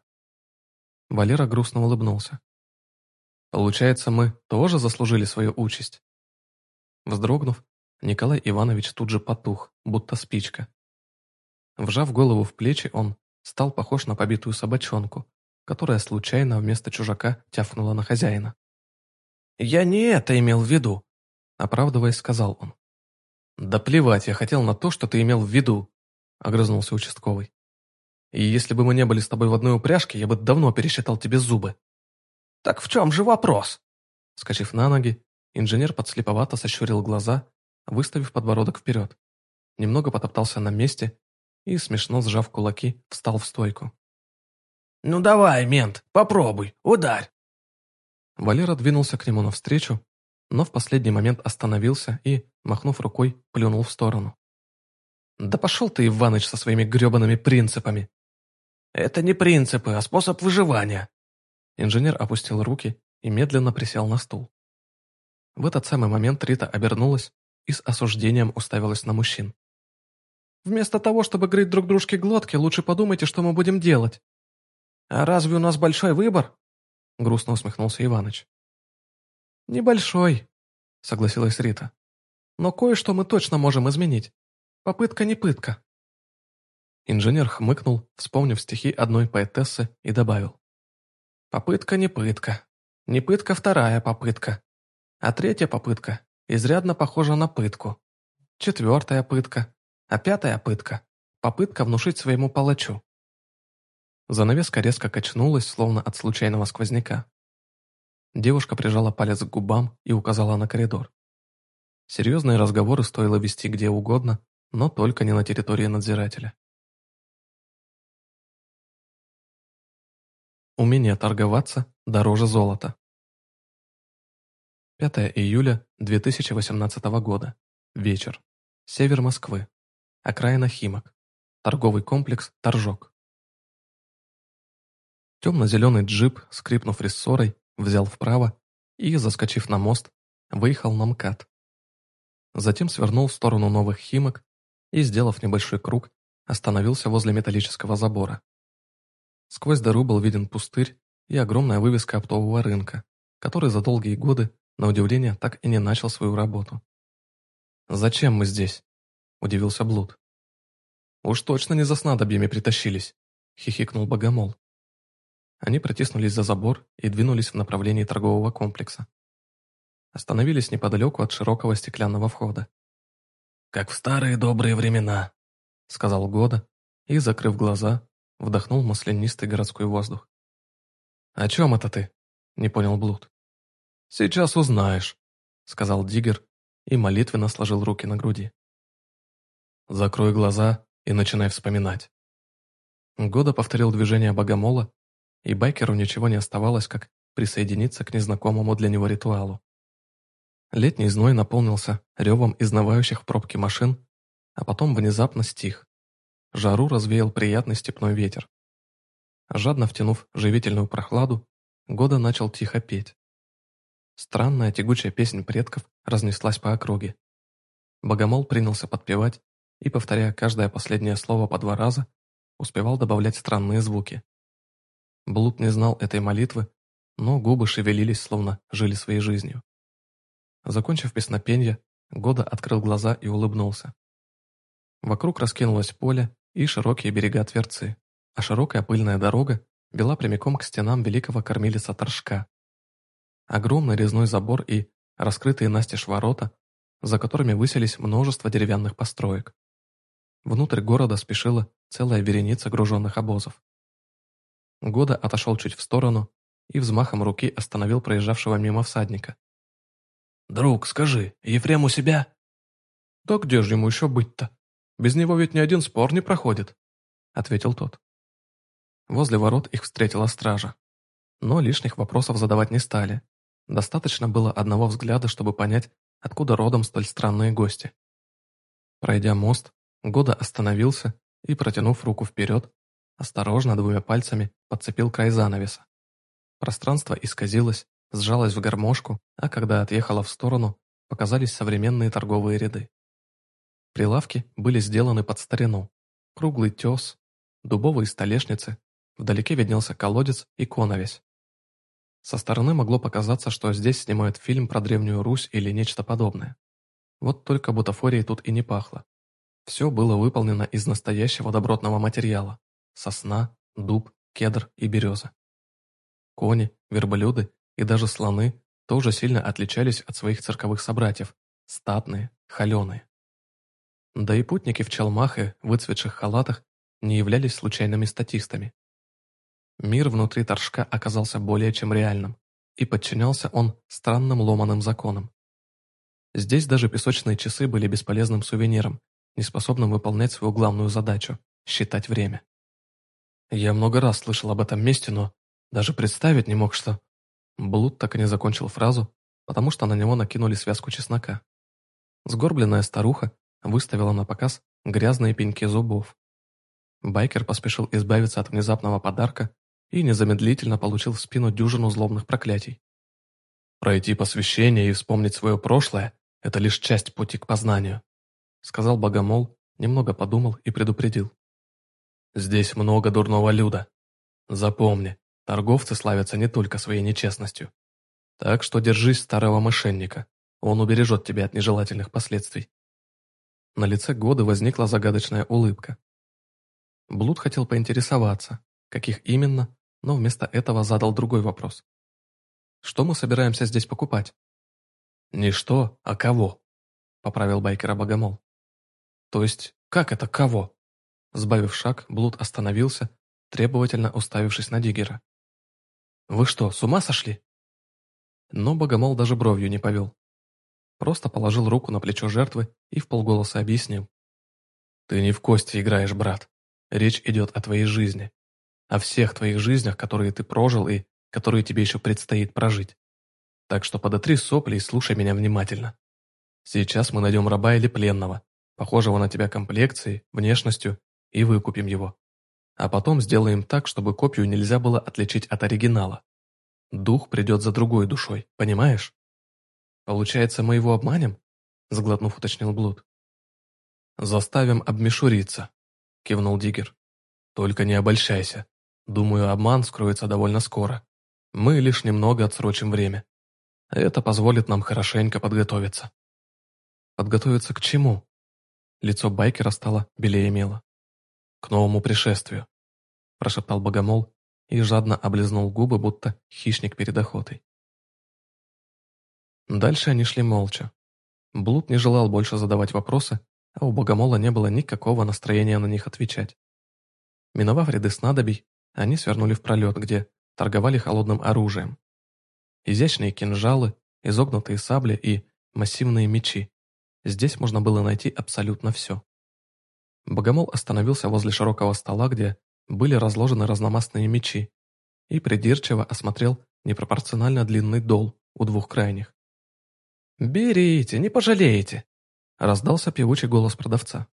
Валера грустно улыбнулся. Получается, мы тоже заслужили свою участь. Вздрогнув, Николай Иванович тут же потух, будто спичка. Вжав голову в плечи, он стал похож на побитую собачонку, которая случайно вместо чужака тяфнула на хозяина. «Я не это имел в виду», — оправдываясь, сказал он. «Да плевать, я хотел на то, что ты имел в виду», — огрызнулся участковый. «И если бы мы не были с тобой в одной упряжке, я бы давно пересчитал тебе зубы». «Так в чем же вопрос?» Скачив на ноги, инженер подслеповато сощурил глаза, выставив подбородок вперед. Немного потоптался на месте и, смешно сжав кулаки, встал в стойку. «Ну давай, мент, попробуй, ударь!» Валера двинулся к нему навстречу, но в последний момент остановился и, махнув рукой, плюнул в сторону. «Да пошел ты, Иваныч, со своими гребаными принципами!» «Это не принципы, а способ выживания!» Инженер опустил руки и медленно присел на стул. В этот самый момент Рита обернулась и с осуждением уставилась на мужчин. «Вместо того, чтобы грызть друг дружке глотки, лучше подумайте, что мы будем делать». «А разве у нас большой выбор?» грустно усмехнулся Иваныч. «Небольшой», — согласилась Рита. «Но кое-что мы точно можем изменить. Попытка не пытка». Инженер хмыкнул, вспомнив стихи одной поэтессы, и добавил. «Попытка не пытка. Не пытка вторая попытка. А третья попытка изрядно похожа на пытку. Четвертая пытка. А пятая пытка – попытка внушить своему палачу. Занавеска резко качнулась, словно от случайного сквозняка. Девушка прижала палец к губам и указала на коридор. Серьезные разговоры стоило вести где угодно, но только не на территории надзирателя. Умение торговаться дороже золота. 5 июля 2018 года. Вечер. Север Москвы. Окраина Химок. Торговый комплекс «Торжок». Темно-зеленый джип, скрипнув рессорой, взял вправо и, заскочив на мост, выехал на МКАД. Затем свернул в сторону новых Химок и, сделав небольшой круг, остановился возле металлического забора. Сквозь дыру был виден пустырь и огромная вывеска оптового рынка, который за долгие годы, на удивление, так и не начал свою работу. «Зачем мы здесь?» – удивился Блуд. «Уж точно не за снадобьями притащились», – хихикнул Богомол. Они протиснулись за забор и двинулись в направлении торгового комплекса. Остановились неподалеку от широкого стеклянного входа. «Как в старые добрые времена», — сказал Года и, закрыв глаза, вдохнул маслянистый городской воздух. «О чем это ты?» — не понял Блуд. «Сейчас узнаешь», — сказал Диггер и молитвенно сложил руки на груди. «Закрой глаза и начинай вспоминать. Года повторил движение богомола, и байкеру ничего не оставалось, как присоединиться к незнакомому для него ритуалу. Летний зной наполнился ревом изнывающих в пробке машин, а потом внезапно стих. Жару развеял приятный степной ветер. Жадно втянув живительную прохладу, Года начал тихо петь. Странная тягучая песнь предков разнеслась по округе. Богомол принялся подпевать и, повторяя каждое последнее слово по два раза, успевал добавлять странные звуки. Блуд не знал этой молитвы, но губы шевелились, словно жили своей жизнью. Закончив песнопенье, Года открыл глаза и улыбнулся. Вокруг раскинулось поле и широкие берега Тверцы, а широкая пыльная дорога вела прямиком к стенам великого кормилица Торжка. Огромный резной забор и раскрытые настежь ворота, за которыми высились множество деревянных построек. Внутрь города спешила целая вереница груженных обозов. Года отошел чуть в сторону и взмахом руки остановил проезжавшего мимо всадника. «Друг, скажи, Ефрем у себя?» «Да где же ему еще быть-то? Без него ведь ни один спор не проходит», — ответил тот. Возле ворот их встретила стража. Но лишних вопросов задавать не стали. Достаточно было одного взгляда, чтобы понять, откуда родом столь странные гости. Пройдя мост, Года остановился и, протянув руку вперед, осторожно двумя пальцами подцепил край занавеса. Пространство исказилось, сжалось в гармошку, а когда отъехала в сторону, показались современные торговые ряды. Прилавки были сделаны под старину. Круглый тес, дубовые столешницы, вдалеке виднелся колодец и коновесь. Со стороны могло показаться, что здесь снимают фильм про Древнюю Русь или нечто подобное. Вот только бутафорией тут и не пахло. Все было выполнено из настоящего добротного материала – сосна, дуб, кедр и береза. Кони, верблюды и даже слоны тоже сильно отличались от своих цирковых собратьев – статные, холеные. Да и путники в чалмах и выцветших халатах не являлись случайными статистами. Мир внутри торжка оказался более чем реальным, и подчинялся он странным ломаным законам. Здесь даже песочные часы были бесполезным сувениром, неспособным выполнять свою главную задачу – считать время. Я много раз слышал об этом месте, но даже представить не мог, что... Блуд так и не закончил фразу, потому что на него накинули связку чеснока. Сгорбленная старуха выставила на показ грязные пеньки зубов. Байкер поспешил избавиться от внезапного подарка и незамедлительно получил в спину дюжину злобных проклятий. Пройти посвящение и вспомнить свое прошлое – это лишь часть пути к познанию сказал Богомол, немного подумал и предупредил. «Здесь много дурного люда. Запомни, торговцы славятся не только своей нечестностью. Так что держись старого мошенника, он убережет тебя от нежелательных последствий». На лице Годы возникла загадочная улыбка. Блуд хотел поинтересоваться, каких именно, но вместо этого задал другой вопрос. «Что мы собираемся здесь покупать?» «Не что, а кого», — поправил байкера Богомол. То есть, как это кого? Сбавив шаг, Блуд остановился, требовательно уставившись на Диггера. «Вы что, с ума сошли?» Но Богомол даже бровью не повел. Просто положил руку на плечо жертвы и вполголоса объяснил. «Ты не в кости играешь, брат. Речь идет о твоей жизни. О всех твоих жизнях, которые ты прожил и которые тебе еще предстоит прожить. Так что подотри сопли и слушай меня внимательно. Сейчас мы найдем раба или пленного, похожего на тебя комплекцией, внешностью, и выкупим его. А потом сделаем так, чтобы копию нельзя было отличить от оригинала. Дух придет за другой душой, понимаешь? Получается, мы его обманем? Заглотнув, уточнил Блуд. Заставим обмешуриться, кивнул Диггер. Только не обольщайся. Думаю, обман скроется довольно скоро. Мы лишь немного отсрочим время. Это позволит нам хорошенько подготовиться. Подготовиться к чему? Лицо байкера стало белее мела. «К новому пришествию», – прошептал богомол и жадно облизнул губы, будто хищник перед охотой. Дальше они шли молча. Блуд не желал больше задавать вопросы, а у богомола не было никакого настроения на них отвечать. Миновав ряды снадобий, они свернули в пролет, где торговали холодным оружием. Изящные кинжалы, изогнутые сабли и массивные мечи. Здесь можно было найти абсолютно все. Богомол остановился возле широкого стола, где были разложены разномастные мечи, и придирчиво осмотрел непропорционально длинный дол у двух крайних. «Берите, не пожалеете!» — раздался певучий голос продавца.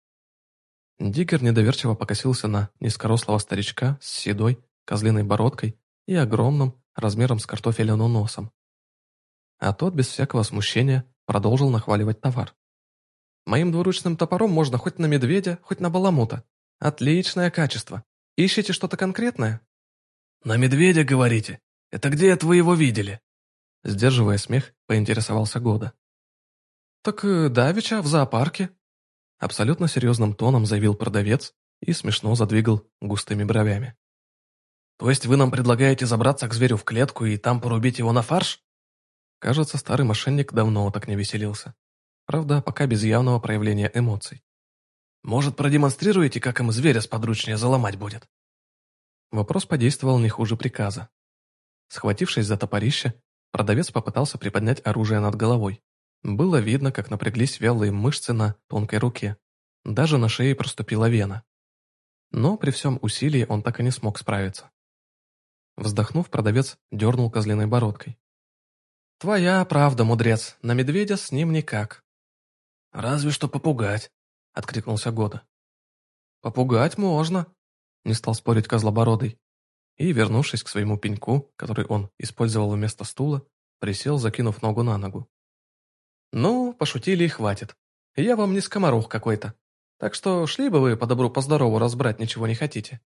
Диггер недоверчиво покосился на низкорослого старичка с седой, козлиной бородкой и огромным, размером с картофеляным носом. А тот без всякого смущения продолжил нахваливать товар. «Моим двуручным топором можно хоть на медведя, хоть на баламута. Отличное качество. Ищете что-то конкретное?» «На медведя, говорите? Это где это вы его видели?» Сдерживая смех, поинтересовался Года. «Так э, давеча в зоопарке», — абсолютно серьезным тоном заявил продавец и смешно задвигал густыми бровями. «То есть вы нам предлагаете забраться к зверю в клетку и там порубить его на фарш?» Кажется, старый мошенник давно так не веселился. Правда, пока без явного проявления эмоций. «Может, продемонстрируете, как им зверя сподручнее заломать будет?» Вопрос подействовал не хуже приказа. Схватившись за топорище, продавец попытался приподнять оружие над головой. Было видно, как напряглись вялые мышцы на тонкой руке. Даже на шее проступила вена. Но при всем усилии он так и не смог справиться. Вздохнув, продавец дернул козлиной бородкой. «Твоя правда, мудрец, на медведя с ним никак». «Разве что попугать», — откликнулся Года. «Попугать можно», — не стал спорить Козлобородый. И, вернувшись к своему пеньку, который он использовал вместо стула, присел, закинув ногу на ногу. «Ну, пошутили и хватит. Я вам не скоморох какой-то. Так что шли бы вы по добру по здорову разбрать ничего не хотите».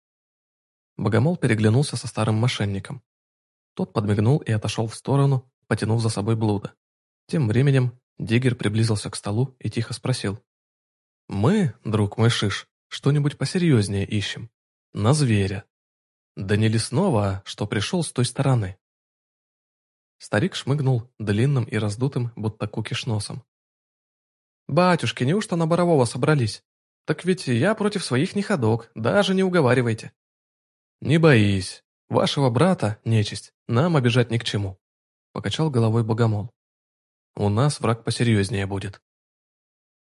Богомол переглянулся со старым мошенником. Тот подмигнул и отошел в сторону, потянув за собой блуда. Тем временем Диггер приблизился к столу и тихо спросил. «Мы, друг мой Шиш, что-нибудь посерьезнее ищем. На зверя. Да не лесного, а что пришел с той стороны». Старик шмыгнул длинным и раздутым, будто кукиш носом. «Батюшки, неужто на Борового собрались? Так ведь я против своих не ходок, даже не уговаривайте». «Не боись. Вашего брата, нечисть, нам обижать ни к чему», — покачал головой богомол. «У нас враг посерьезнее будет».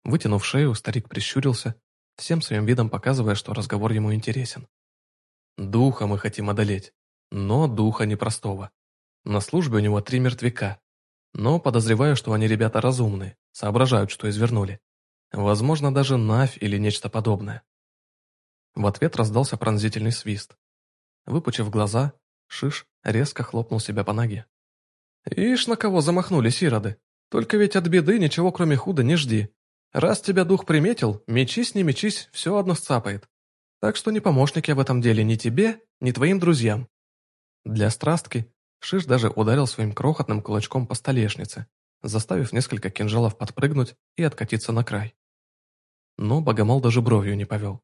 Вытянув шею, старик прищурился, всем своим видом показывая, что разговор ему интересен. «Духа мы хотим одолеть, но духа непростого. На службе у него три мертвяка. Но подозреваю, что они ребята разумные, соображают, что извернули. Возможно, даже Навь или нечто подобное. В ответ раздался пронзительный свист. Выпучив глаза, Шиш резко хлопнул себя по ноге. «Ишь, на кого замахнулись ироды! Только ведь от беды ничего кроме худа не жди. Раз тебя дух приметил, мечись, не мечись, все одно сцапает. Так что не помощник я в этом деле ни тебе, ни твоим друзьям». Для страстки Шиш даже ударил своим крохотным кулачком по столешнице, заставив несколько кинжалов подпрыгнуть и откатиться на край. Но Богомол даже бровью не повел.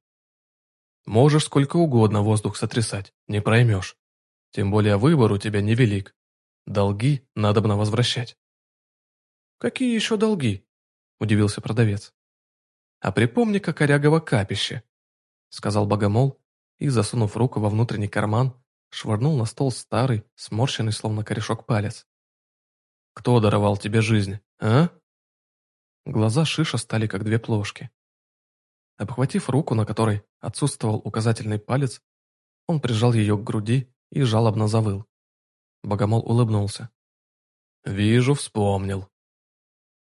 «Можешь сколько угодно воздух сотрясать, не проймешь. Тем более выбор у тебя невелик. Долги надо бы возвращать». «Какие еще долги?» – удивился продавец. «А припомни-ка корягово капище», – сказал Богомол и, засунув руку во внутренний карман, швырнул на стол старый, сморщенный словно корешок палец. «Кто даровал тебе жизнь, а?» Глаза Шиша стали как две плошки. Обхватив руку, на которой отсутствовал указательный палец, он прижал ее к груди и жалобно завыл. Богомол улыбнулся. «Вижу, вспомнил».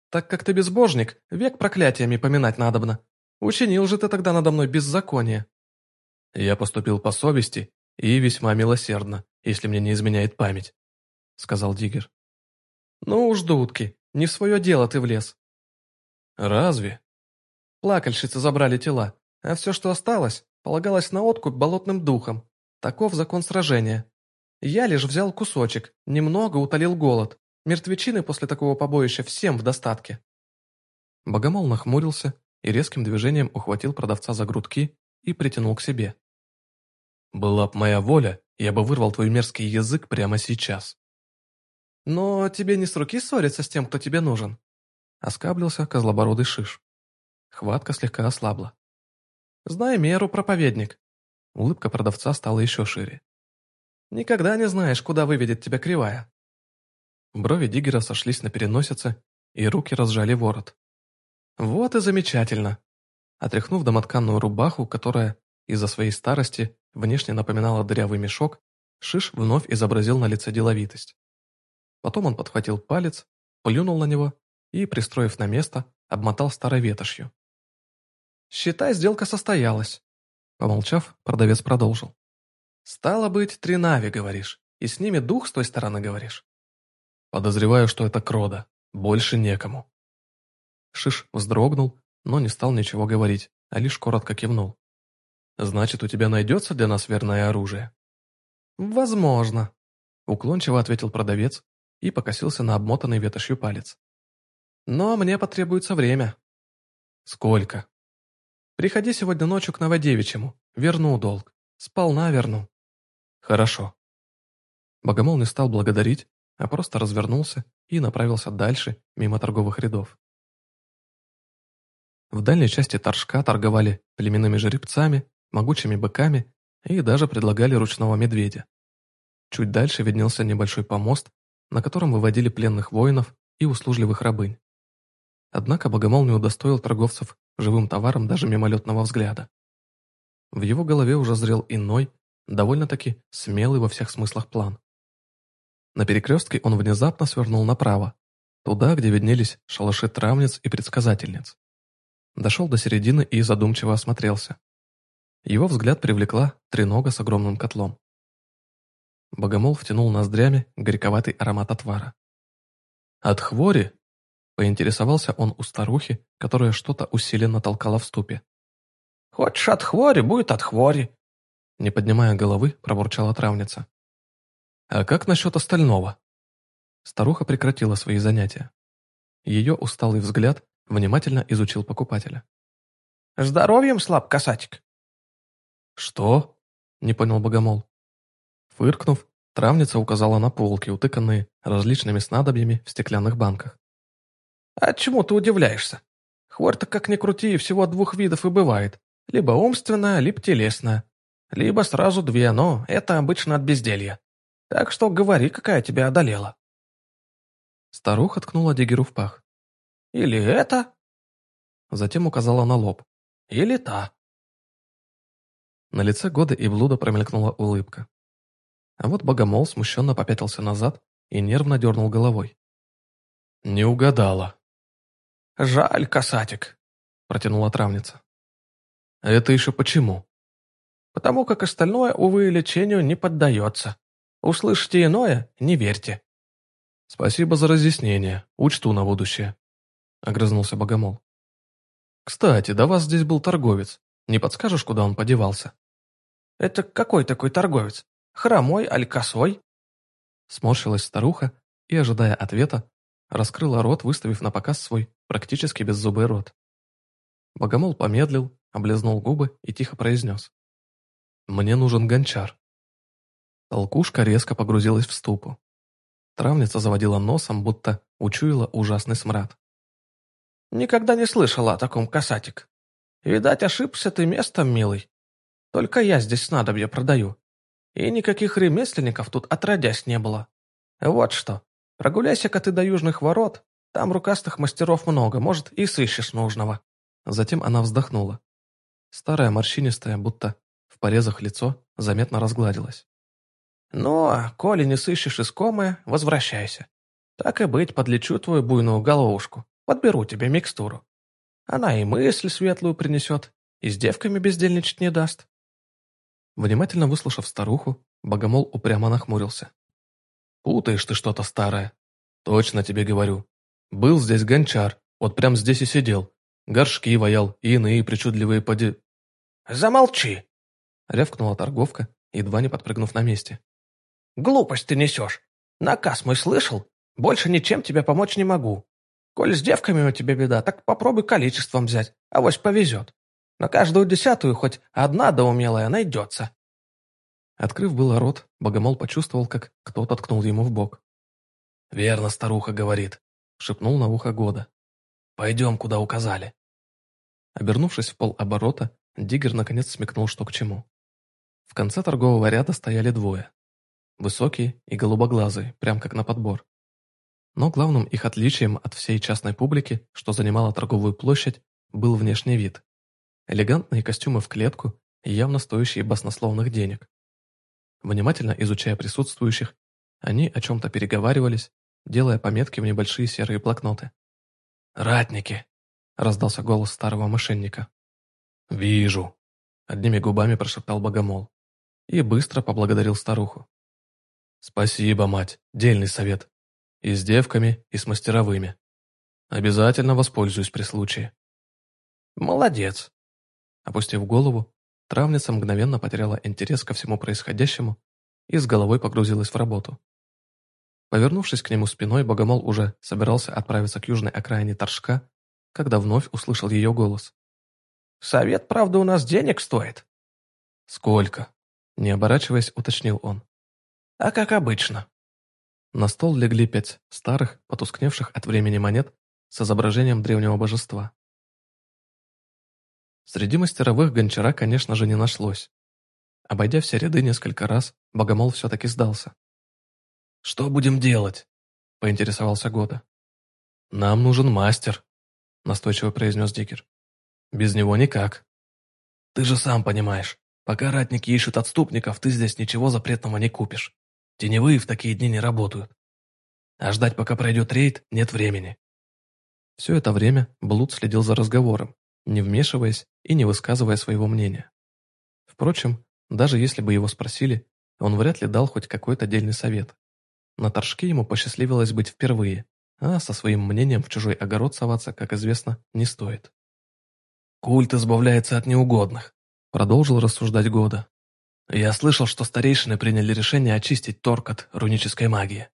«Так как ты безбожник, век проклятиями поминать надобно. Учинил же ты тогда надо мной беззаконие». «Я поступил по совести «И весьма милосердно, если мне не изменяет память», — сказал Диггер. «Ну уж, дудки, не в свое дело ты влез». «Разве?» Плакальщицы забрали тела, а все, что осталось, полагалось на откуп болотным духом. Таков закон сражения. Я лишь взял кусочек, немного утолил голод. Мертвечины после такого побоища всем в достатке». Богомол нахмурился и резким движением ухватил продавца за грудки и притянул к себе. Была б моя воля, я бы вырвал твой мерзкий язык прямо сейчас. Но тебе не с руки ссориться с тем, кто тебе нужен. Оскаблился козлобородый шиш. Хватка слегка ослабла. Знай меру, проповедник. Улыбка продавца стала еще шире. Никогда не знаешь, куда выведет тебя кривая. Брови Диггера сошлись на переносице, и руки разжали ворот. Вот и замечательно. Отряхнув домотканную рубаху, которая из-за своей старости внешне напоминала дырявый мешок, Шиш вновь изобразил на лице деловитость. Потом он подхватил палец, плюнул на него и, пристроив на место, обмотал старой ветошью. «Считай, сделка состоялась», — помолчав, продавец продолжил. «Стало быть, три нави, говоришь, и с ними дух с той стороны, говоришь?» «Подозреваю, что это Крода. Больше некому». Шиш вздрогнул, но не стал ничего говорить, а лишь коротко кивнул. «Значит, у тебя найдется для нас верное оружие?» «Возможно», — уклончиво ответил продавец и покосился на обмотанный ветошью палец. «Но мне потребуется время». «Сколько?» «Приходи сегодня ночью к Новодевичьему. Верну долг. Сполна верну». «Хорошо». Богомол не стал благодарить, а просто развернулся и направился дальше, мимо торговых рядов. В дальней части торжка торговали племенными жеребцами, могучими быками и даже предлагали ручного медведя. Чуть дальше виднелся небольшой помост, на котором выводили пленных воинов и услужливых рабынь. Однако Богомол не удостоил торговцев живым товаром даже мимолетного взгляда. В его голове уже зрел иной, довольно-таки смелый во всех смыслах план. На перекрестке он внезапно свернул направо, туда, где виднелись шалаши травниц и предсказательниц. Дошел до середины и задумчиво осмотрелся. Его взгляд привлекла тренога с огромным котлом. Богомол втянул ноздрями горьковатый аромат отвара. «От хвори?» – поинтересовался он у старухи, которая что-то усиленно толкала в ступе. «Хочешь от хвори, будет от хвори!» Не поднимая головы, пробурчала травница. «А как насчет остального?» Старуха прекратила свои занятия. Ее усталый взгляд внимательно изучил покупателя. «Здоровьем слаб, касатик!» «Что?» – не понял Богомол. Фыркнув, травница указала на полки, утыканные различными снадобьями в стеклянных банках. «А чему ты удивляешься? Хворь-то как ни крути, всего двух видов и бывает. Либо умственная, либо телесная. Либо сразу две, но это обычно от безделья. Так что говори, какая тебя одолела. Старуха ткнула Дигеру в пах. Или это? Затем указала на лоб. Или та. На лице Годы и Блуда промелькнула улыбка. А вот Богомол смущенно попятился назад и нервно дернул головой. «Не угадала». «Жаль, касатик», — протянула травница. «Это еще почему?» «Потому как остальное, увы, лечению не поддается. Услышите иное – не верьте». «Спасибо за разъяснение. Учту на будущее», – огрызнулся Богомол. «Кстати, до вас здесь был торговец. Не подскажешь, куда он подевался?» «Это какой такой торговец? Хромой, аль косой?» Сморщилась старуха и, ожидая ответа, раскрыла рот, выставив на показ свой практически беззубый рот. Богомол помедлил, облизнул губы и тихо произнес. «Мне нужен гончар». Толкушка резко погрузилась в ступу. Травница заводила носом, будто учуяла ужасный смрад. «Никогда не слышала о таком, касатик. Видать, ошибся ты местом, милый. Только я здесь снадобье продаю. И никаких ремесленников тут отродясь не было. Вот что, прогуляйся-ка ты до южных ворот, там рукастых мастеров много, может, и сыщешь нужного». Затем она вздохнула. Старая морщинистая, будто в порезах лицо, заметно разгладилась. «Ну, а коли не сыщешь искомое, возвращайся. Так и быть, подлечу твою буйную головушку, подберу тебе микстуру. Она и мысль светлую принесет, и с девками бездельничать не даст». Внимательно выслушав старуху, Богомол упрямо нахмурился. «Путаешь ты что-то старое. Точно тебе говорю. Был здесь гончар, вот прям здесь и сидел. Горшки ваял и иные причудливые поди...» «Замолчи!» — рявкнула торговка, едва не подпрыгнув на месте. Глупость ты несешь. Наказ мой слышал? Больше ничем тебе помочь не могу. Коль с девками у тебя беда, так попробуй количеством взять, авось повезет. На каждую десятую хоть одна да умелая найдется. Открыв было рот, Богомол почувствовал, как кто-то ткнул ему в бок. «Верно, старуха говорит», — шепнул на ухо Года. «Пойдем, куда указали». Обернувшись в полоборота, Диггер наконец смекнул, что к чему. В конце торгового ряда стояли двое. Высокие и голубоглазые, прям как на подбор. Но главным их отличием от всей частной публики, что занимала торговую площадь, был внешний вид. Элегантные костюмы в клетку явно стоящие баснословных денег. Внимательно изучая присутствующих, они о чем-то переговаривались, делая пометки в небольшие серые блокноты. «Ратники!» — раздался голос старого мошенника. «Вижу!» — одними губами прошептал Богомол и быстро поблагодарил старуху. «Спасибо, мать, дельный совет. И с девками, и с мастеровыми. Обязательно воспользуюсь при случае». «Молодец!» Опустив голову, травница мгновенно потеряла интерес ко всему происходящему и с головой погрузилась в работу. Повернувшись к нему спиной, Богомол уже собирался отправиться к южной окраине Торжка, когда вновь услышал ее голос. «Совет, правда, у нас денег стоит?» «Сколько?» – не оборачиваясь, уточнил он. «А как обычно». На стол легли пять старых, потускневших от времени монет с изображением древнего божества. Среди мастеровых гончара, конечно же, не нашлось. Обойдя все ряды несколько раз, Богомол все-таки сдался. «Что будем делать?» – поинтересовался Года. «Нам нужен мастер», – настойчиво произнес Дикер. «Без него никак». «Ты же сам понимаешь, пока ратники ищут отступников, ты здесь ничего запретного не купишь. Теневые в такие дни не работают. А ждать, пока пройдет рейд, нет времени». Все это время Блуд следил за разговором, не вмешиваясь и не высказывая своего мнения. Впрочем, даже если бы его спросили, он вряд ли дал хоть какой-то дельный совет. На торжке ему посчастливилось быть впервые, а со своим мнением в чужой огород соваться, как известно, не стоит. «Культ избавляется от неугодных», — продолжил рассуждать Года. «Я слышал, что старейшины приняли решение очистить торг от рунической магии».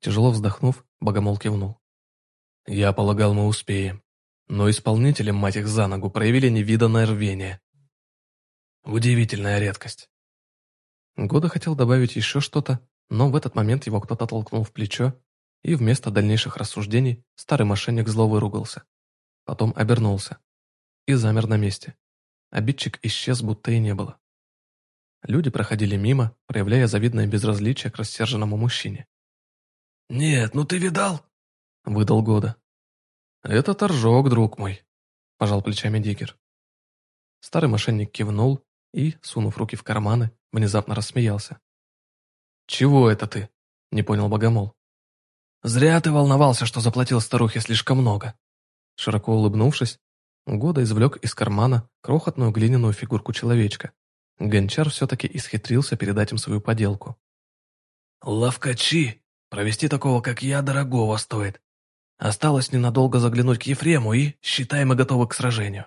Тяжело вздохнув, Богомол кивнул. «Я полагал, мы успеем. Но исполнители, мать их за ногу, проявили невиданное рвение. Удивительная редкость». Года хотел добавить еще что-то, но в этот момент его кто-то толкнул в плечо, и вместо дальнейших рассуждений старый мошенник зло выругался. Потом обернулся и замер на месте. Обидчик исчез, будто и не было. Люди проходили мимо, проявляя завидное безразличие к рассерженному мужчине. «Нет, ну ты видал?» — выдал Года. «Это торжок, друг мой», — пожал плечами Дикер. Старый мошенник кивнул и, сунув руки в карманы, внезапно рассмеялся. «Чего это ты?» – не понял Богомол. «Зря ты волновался, что заплатил старухе слишком много». Широко улыбнувшись, Года извлек из кармана крохотную глиняную фигурку человечка. Гончар все-таки исхитрился передать им свою поделку. «Ловкачи! Провести такого, как я, дорогого стоит. Осталось ненадолго заглянуть к Ефрему и, считай, мы готовы к сражению».